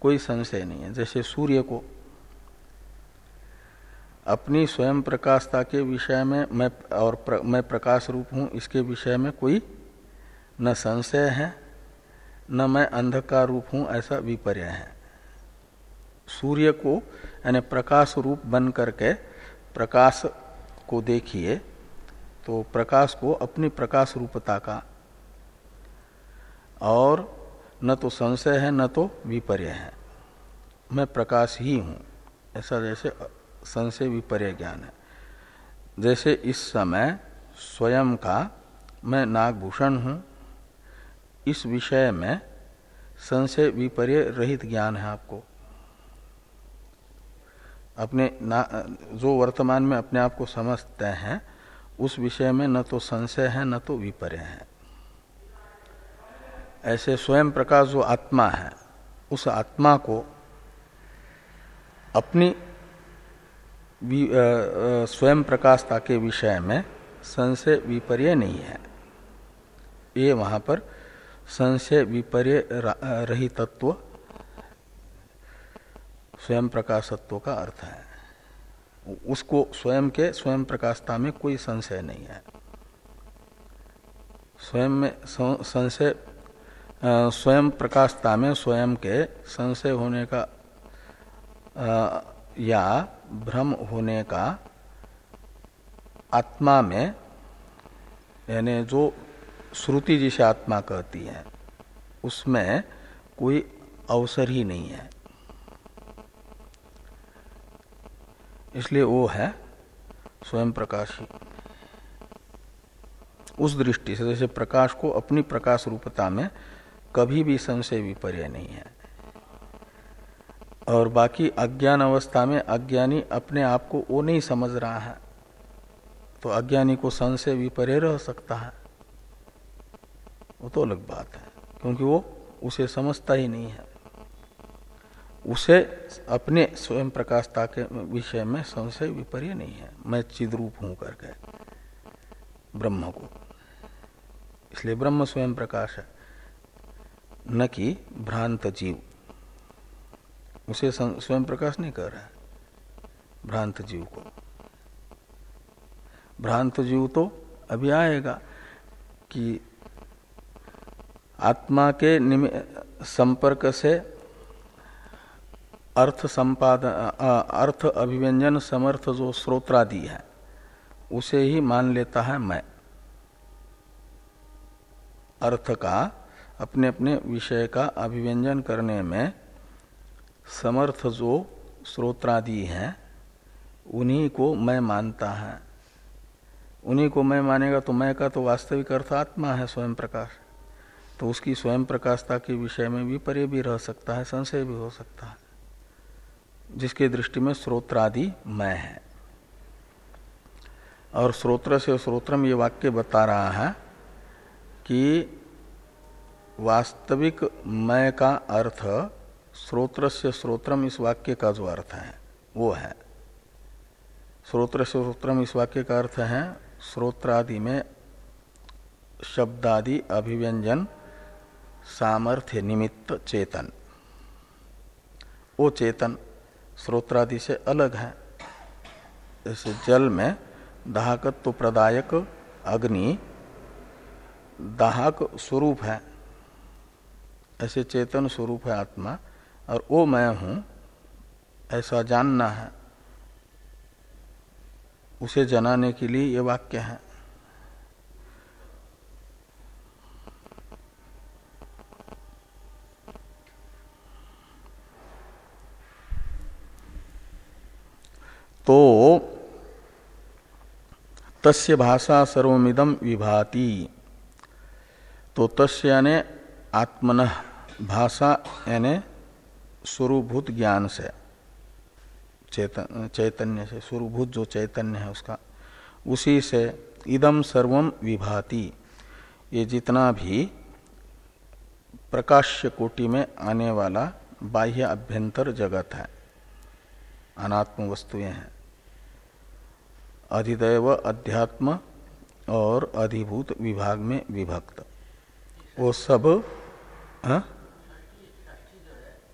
A: कोई संशय नहीं है। जैसे सूर्य को अपनी स्वयं प्रकाशता के विषय में मैं और प्र, मैं प्रकाश रूप हूँ इसके विषय में कोई न संशय है न मैं अंधकार रूप हूँ ऐसा विपर्य है। सूर्य को यानी प्रकाश रूप बन करके प्रकाश को देखिए तो प्रकाश को अपनी प्रकाश रूपता का। और न तो संशय है, न तो विपर्य है। मैं प्रकाश ही हूँ। ऐसा जैसे संशय विपर्य ज्ञान है। जैसे इस समय स्वयं का मैं नागभूषण हूँ, इस विषय में संशय विपर्य रहित ज्ञान है आपको। अपने ना, जो वर्तमान में अपने आप को समझते हैं उस विषय में न तो संशय है, न तो विपर्य है। ऐसे स्वयं प्रकाश जो आत्मा है, उस आत्मा को अपनी स्वयं प्रकाशता के विषय में संशय विपर्य नहीं है। ये वहाँ पर संशय विपर्य रही तत्व स्वयं प्रकाशत्व का अर्थ है। उसको स्वयं के स्वयं प्रकाशता में कोई संशय नहीं है। स्वयं में संशय स्वयं प्रकाशता में स्वयं के संशय होने का आ, या भ्रम होने का आत्मा में यानी जो श्रुति जिसे आत्मा कहती है उसमें कोई अवसर ही नहीं है। इसलिए वो है स्वयं प्रकाश। ही उस दृष्टि से जैसे प्रकाश को अपनी प्रकाश रूपता में कभी भी संशय विपर्य नहीं है। और बाकी अज्ञान अवस्था में अज्ञानी अपने आप को वो नहीं समझ रहा है तो अज्ञानी को संशय विपर्य रह सकता है। वो तो अलग बात है, क्योंकि वो उसे समझता ही नहीं है। उसे अपने स्वयं प्रकाशता के विषय में संशय विपर्य नहीं है। मैं चिद्रूप हूँ करके, ब्रह्म को। इसलिए ब्रह्म स्वयं प्रकाश है। न कि भ्रांत जीव। उसे स्वयं प्रकाश नहीं कर रहा है, भ्रांत जीव को। भ्रांत जीव तो अभी आएगा कि आत्मा के संपर्क से अर्थ संपादन अर्थ अभिव्यंजन समर्थ जो स्रोत्रादि है, उसे ही मान लेता है मैं। अर्थ का अपने अपने विषय का अभिव्यंजन करने में समर्थ जो स्रोत्रादि हैं, उन्हीं को मैं मानता है। उन्हीं को मैं मानेगा तो मैं का तो वास्तविक अर्थ आत्मा है स्वयं प्रकाश। तो उसकी स्वयं प्रकाशता के विषय में भी परे भी रह सकता है, संशय भी हो सकता है। जिसके दृष्टि में स्रोत्रादि मैं है। और स्रोत्र से स्रोत्रम ये वाक्य बता रहा है कि वास्तविक मैं का अर्थ स्रोत्र से स्रोत्रम इस वाक्य का जो अर्थ है, वो है। स्रोत्र से स्रोत्रम इस वाक्य का अर्थ है, स्रोत्रादि में शब्दादि अभिव्यंजन सामर्थ्य निमित्त चेतन। वो चेतन। स्रोत्रादि से अलग है। जैसे जल में दाहकत्व प्रदायक अग्नि दाहक स्वरूप है। ऐसे चेतन स्वरूप है आत्मा, और वो मैं हूँ, ऐसा जानना है। उसे जनाने के लिए ये वाक्य है। तो तस्य भाषा सर्वमिदम विभाति। तो तस्य यानी आत्मन भाषा यानी स्वरूभूत ज्ञान से, चेतन, चैतन्य से स्वरूभूत जो चैतन्य है उसका, उसी से इदम सर्वम विभाति। ये जितना भी प्रकाश्य कोटि में आने वाला बाह्य अभ्यंतर जगत है, अनात्म वस्तुएँ हैं। अधिदैव अध्यात्म और अधिभूत विभाग में विभक्त। वो सब हाँ?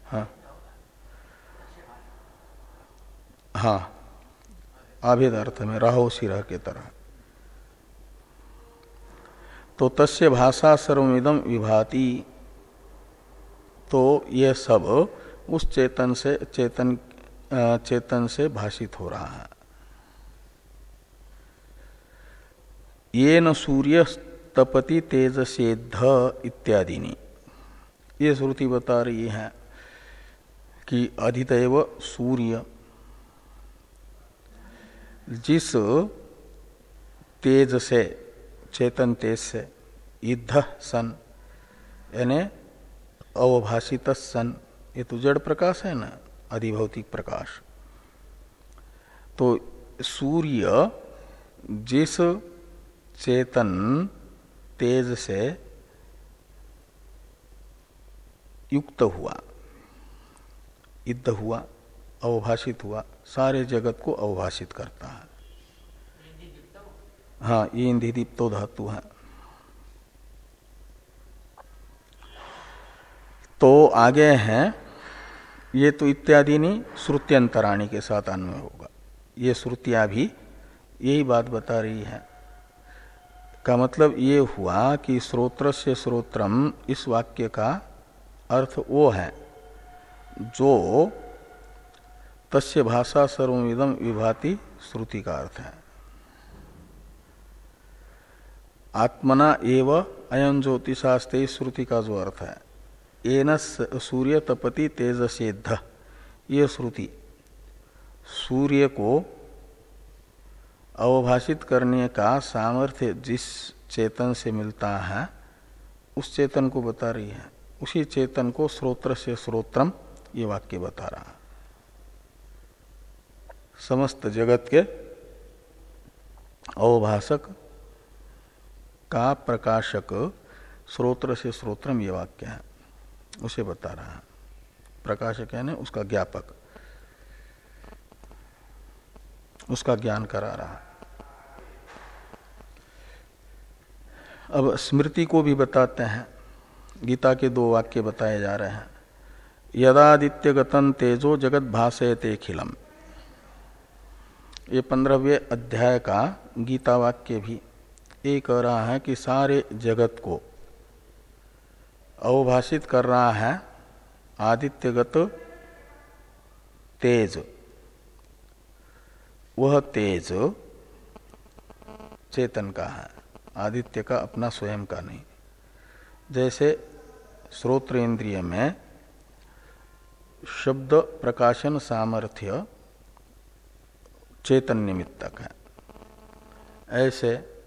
A: हाँ। हाँ। आभेद अर्थ में, राहो सिरह के तरह। तो तस्य भाषा सर्वमिदम विभाति। तो ये सब उस चेतन से, चेतन चेतन से भाषित हो रहा है। ये न सूर्य तपति तेज से ध इत्यादि ये श्रुति बता रही है कि अधितव सूर्य, जिस तेज से चेतन तेज से युद्ध सन, यानी अवभाषित सन, ये तो जड़ प्रकाश है ना, अधिभौतिक प्रकाश। तो सूर्य जिस चेतन तेज से युक्त हुआ, युद्ध हुआ, अवभाषित हुआ, सारे जगत को अवभाषित करता है। हाँ ये इंधि दीप्तो धातु है। तो आगे हैं, ये तो इत्यादि नहीं, श्रुत्यंतराणी के साथ अन्वय होगा। ये श्रुतियाँ भी यही बात बता रही है। का मतलब ये हुआ कि स्रोत्र से स्रोत्रम इस वाक्य का अर्थ वो है, जो तस्य भाषा सर्विदम विभाति श्रुति का अर्थ है। आत्मना एव अयन ज्योतिषास्ते श्रुति का जो अर्थ है। एन सूर्य तपति तेजसेध ये श्रुति। सूर्य को अवभाषित करने का सामर्थ्य जिस चेतन से मिलता है, उस चेतन को बता रही है। उसी चेतन को स्रोत्र से स्रोत्रम ये वाक्य बता रहा समस्त जगत के अवभाषक का प्रकाशक स्रोत्र से स्रोत्रम ये वाक्य है। उसे बता रहा है। प्रकाशक यानी उसका ज्ञापक। उसका ज्ञान करा रहा अब स्मृति को भी बताते हैं। गीता के दो वाक्य बताए जा रहे हैं। यदादित्य गतन तेजो जगत भाषयते खिलम। ये पंद्रहवें अध्याय का गीता वाक्य भी ये कह रहा है कि सारे जगत को अवभाषित कर रहा है आदित्यगत तेज। वह तेज चेतन का है। आदित्य का अपना स्वयं का नहीं। जैसे श्रोत्र इंद्रिय में शब्द प्रकाशन सामर्थ्य चेतन निमित्तक है। ऐसे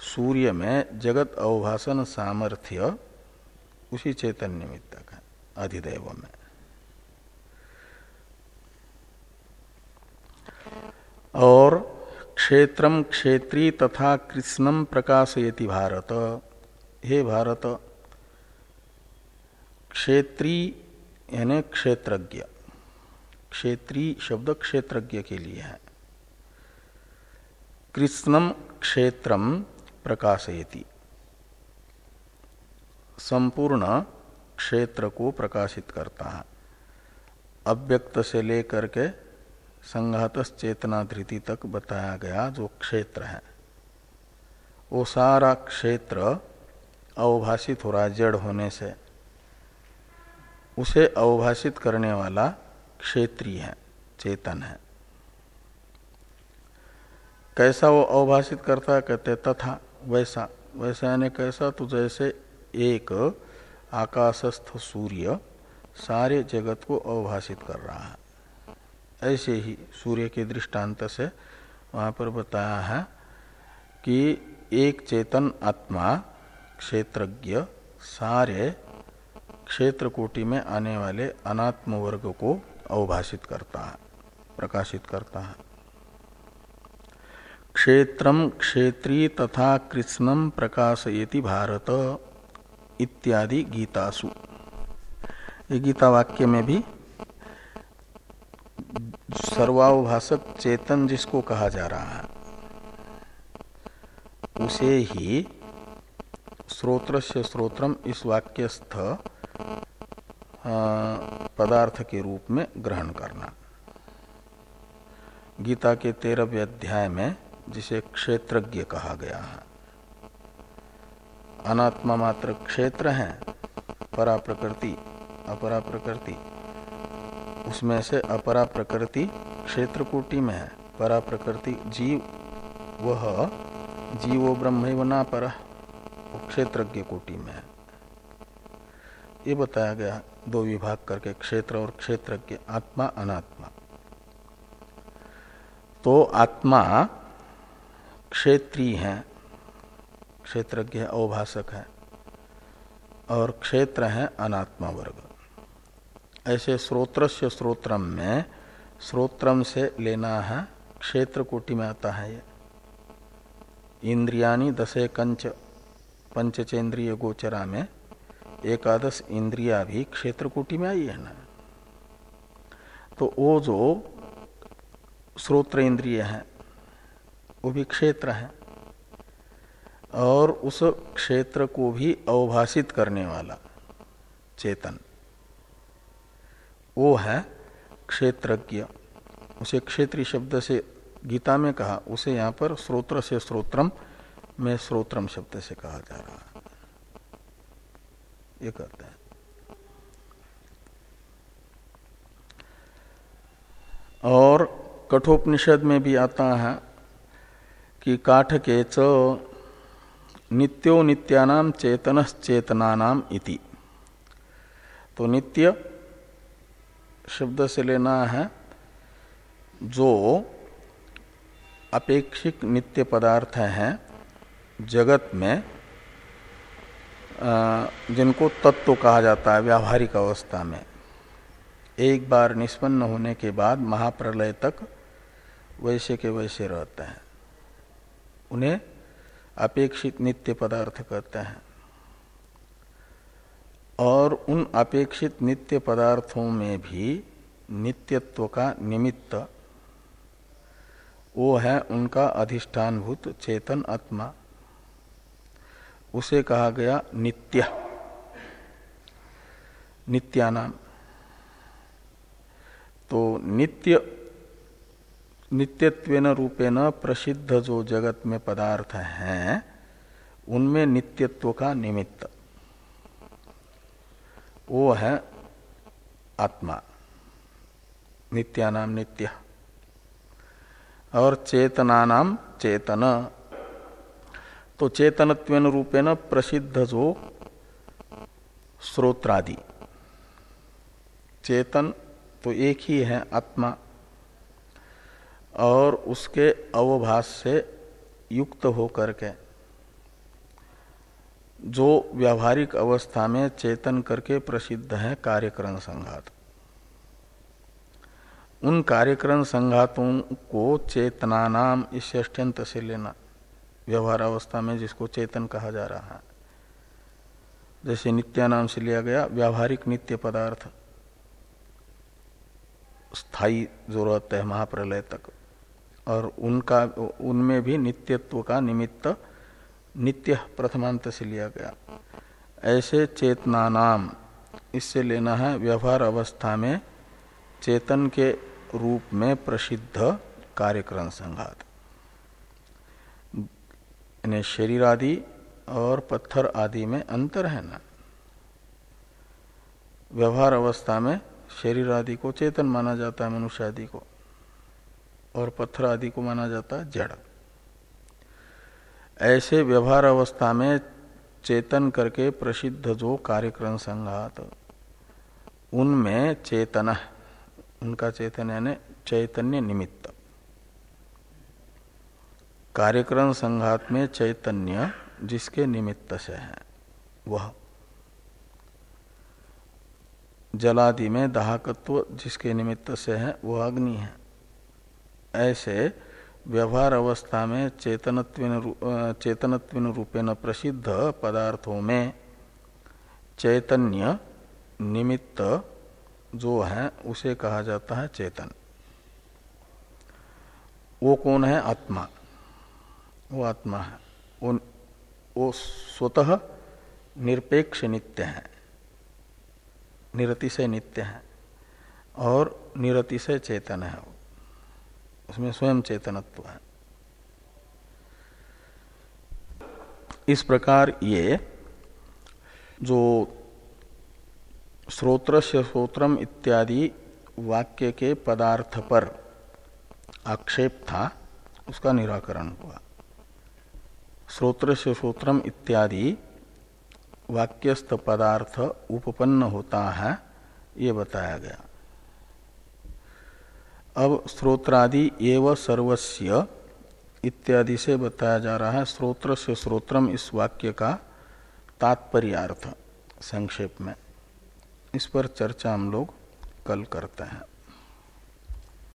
A: सूर्य में जगत अवभाषण सामर्थ्य उसी चेतन निमित्तक है, अधिदेव में। और क्षेत्रम क्षेत्री तथा कृष्णम प्रकाशयति भारत। हे भारत, क्षेत्री यानी क्षेत्रज्ञ, क्षेत्री शब्द क्षेत्रज्ञ के लिए है। कृष्णम क्षेत्रम प्रकाशयति। संपूर्ण क्षेत्र को प्रकाशित करता है। अव्यक्त से लेकर के संघात चेतना धृति तक बताया गया जो क्षेत्र है। वो सारा क्षेत्र अवभाषित हो रहा जड़ होने से। उसे अवभाषित करने वाला क्षेत्रीय है, चेतन है। कैसा वो अवभाषित करता है, कहते तथा, वैसा। वैसा यानी कैसा? तो जैसे एक आकाशस्थ सूर्य सारे जगत को अवभाषित कर रहा है। ऐसे ही सूर्य के दृष्टांत से वहाँ पर बताया है कि एक चेतन आत्मा क्षेत्रज्ञ सारे क्षेत्र कोटि में आने वाले अनात्म वर्ग को अवभाषित करता है, प्रकाशित करता है। क्षेत्रम क्षेत्री तथा कृष्णम प्रकाशयति भारत इत्यादि गीतासु। ये गीता वाक्य में भी सर्वाभाषक चेतन जिसको कहा जा रहा है, उसे ही स्रोत्र से स्रोत्रम इस वाक्यस्थ पदार्थ के रूप में ग्रहण करना। गीता के तेरहवें अध्याय में जिसे क्षेत्रज्ञ कहा गया है, अनात्मा मात्र क्षेत्र है परा प्रकृति अपरा प्रकृति उसमें से अपरा प्रकृति क्षेत्र कोटि में है। परा प्रकृति जीव, वह जीवो ब्रह्म ना पर क्षेत्रज्ञ कोटि में है। ये बताया गया दो विभाग करके, क्षेत्र और क्षेत्रज्ञ, आत्मा, अनात्मा। तो आत्मा क्षेत्रीय है, क्षेत्रज्ञ अवभाषक है, और क्षेत्र है अनात्मा वर्ग ऐसे स्रोत्र से स्रोत्रम में, स्रोत्रम से लेना है क्षेत्र कोटि में आता है ये। इंद्रियानी दशे कंच, पंचचेंद्रिय गोचरा में, एकादश इंद्रिया भी क्षेत्र कोटि में आई है ना। तो वो जो स्रोत्र इंद्रिय है, वो भी क्षेत्र है। और उस क्षेत्र को भी अवभाषित करने वाला चेतन। वो है क्षेत्रज्ञ। उसे क्षेत्रीय शब्द से गीता में कहा, उसे यहाँ पर स्रोत्र से स्रोत्रम में स्रोत्रम शब्द से कहा जा रहा है। ये कहते हैं। और कठोपनिषद में भी आता है कि काठ के च नित्यो नित्यानाम चेतन चेतनानाम इति। तो नित्य शब्द से लेना है जो अपेक्षिक नित्य पदार्थ हैं जगत में जिनको तत्व कहा जाता है व्यावहारिक अवस्था में। एक बार निष्पन्न होने के बाद महाप्रलय तक वैसे के वैसे रहते हैं। उन्हें अपेक्षित नित्य पदार्थ कहते हैं। और उन अपेक्षित नित्य पदार्थों में भी नित्यत्व का निमित्त, वो है उनका अधिष्ठानभूत चेतन आत्मा। उसे कहा गया नित्य। नित्यानाम। तो नित्य, नित्यत्वेन रूपेण प्रसिद्ध जो जगत में पदार्थ हैं, उनमें नित्यत्व का निमित्त। वो है आत्मा। नित्यानाम नित्य। और चेतनानाम चेतन। तो चेतनत्वेन रूपेण प्रसिद्ध जो स्रोत्रादि। चेतन तो एक ही है आत्मा। और उसके अवभास से युक्त होकर के जो व्यावहारिक अवस्था में चेतन करके प्रसिद्ध है कार्यकरण संघात। उन कार्यकरण संघातों को चेतना नाम इस अष्टंत से लेना, व्यवहार अवस्था में जिसको चेतन कहा जा रहा है। जैसे नित्या नाम से लिया गया व्यावहारिक नित्य पदार्थ स्थायी जो रहते हैं महाप्रलय तक, और उनका, उनमें भी नित्यत्व का निमित्त नित्य प्रथमांत से लिया गया। ऐसे चेतना नाम इससे लेना है व्यवहार अवस्था में चेतन के रूप में प्रसिद्ध कार्यक्रम संघात। यानी शरीर आदि और पत्थर आदि में अंतर है ना? व्यवहार अवस्था में शरीर आदि को चेतन माना जाता है, मनुष्य आदि को, और पत्थर आदि को माना जाता है जड़। ऐसे व्यवहार अवस्था में चेतन करके प्रसिद्ध जो कार्यक्रम संघात, उनमें चेतन, उनका चेतन यानी चैतन्य निमित्त। कार्यक्रम संघात में चैतन्य जिसके निमित्त से है, वह। जलादि में दाहकत्व जिसके निमित्त से है, वह अग्नि है। ऐसे व्यवहार अवस्था में चेतनत्व चेतनत्व रूपेण प्रसिद्ध पदार्थों में चैतन्य निमित्त जो है, उसे कहा जाता है चेतन। वो कौन है? आत्मा। वो आत्मा है। वो वो स्वतः निरपेक्ष नित्य है। निरतिशय नित्य है। और निरतिशय चेतन है उसमें स्वयं चेतनत्व है। इस प्रकार ये जो स्रोत्र से स्रोत्रम इत्यादि वाक्य के पदार्थ पर आक्षेप था, उसका निराकरण हुआ। श्रोत्र से इत्यादि वाक्यस्थ पदार्थ उपपन्न होता है, ये बताया गया। अब स्रोत्रादि एव सर्वस्य इत्यादि से बताया जा रहा है। स्रोत्र से स्रोत्रम इस वाक्य का तात्पर्यार्थ संक्षेप में। इस पर चर्चा हम लोग कल करते हैं।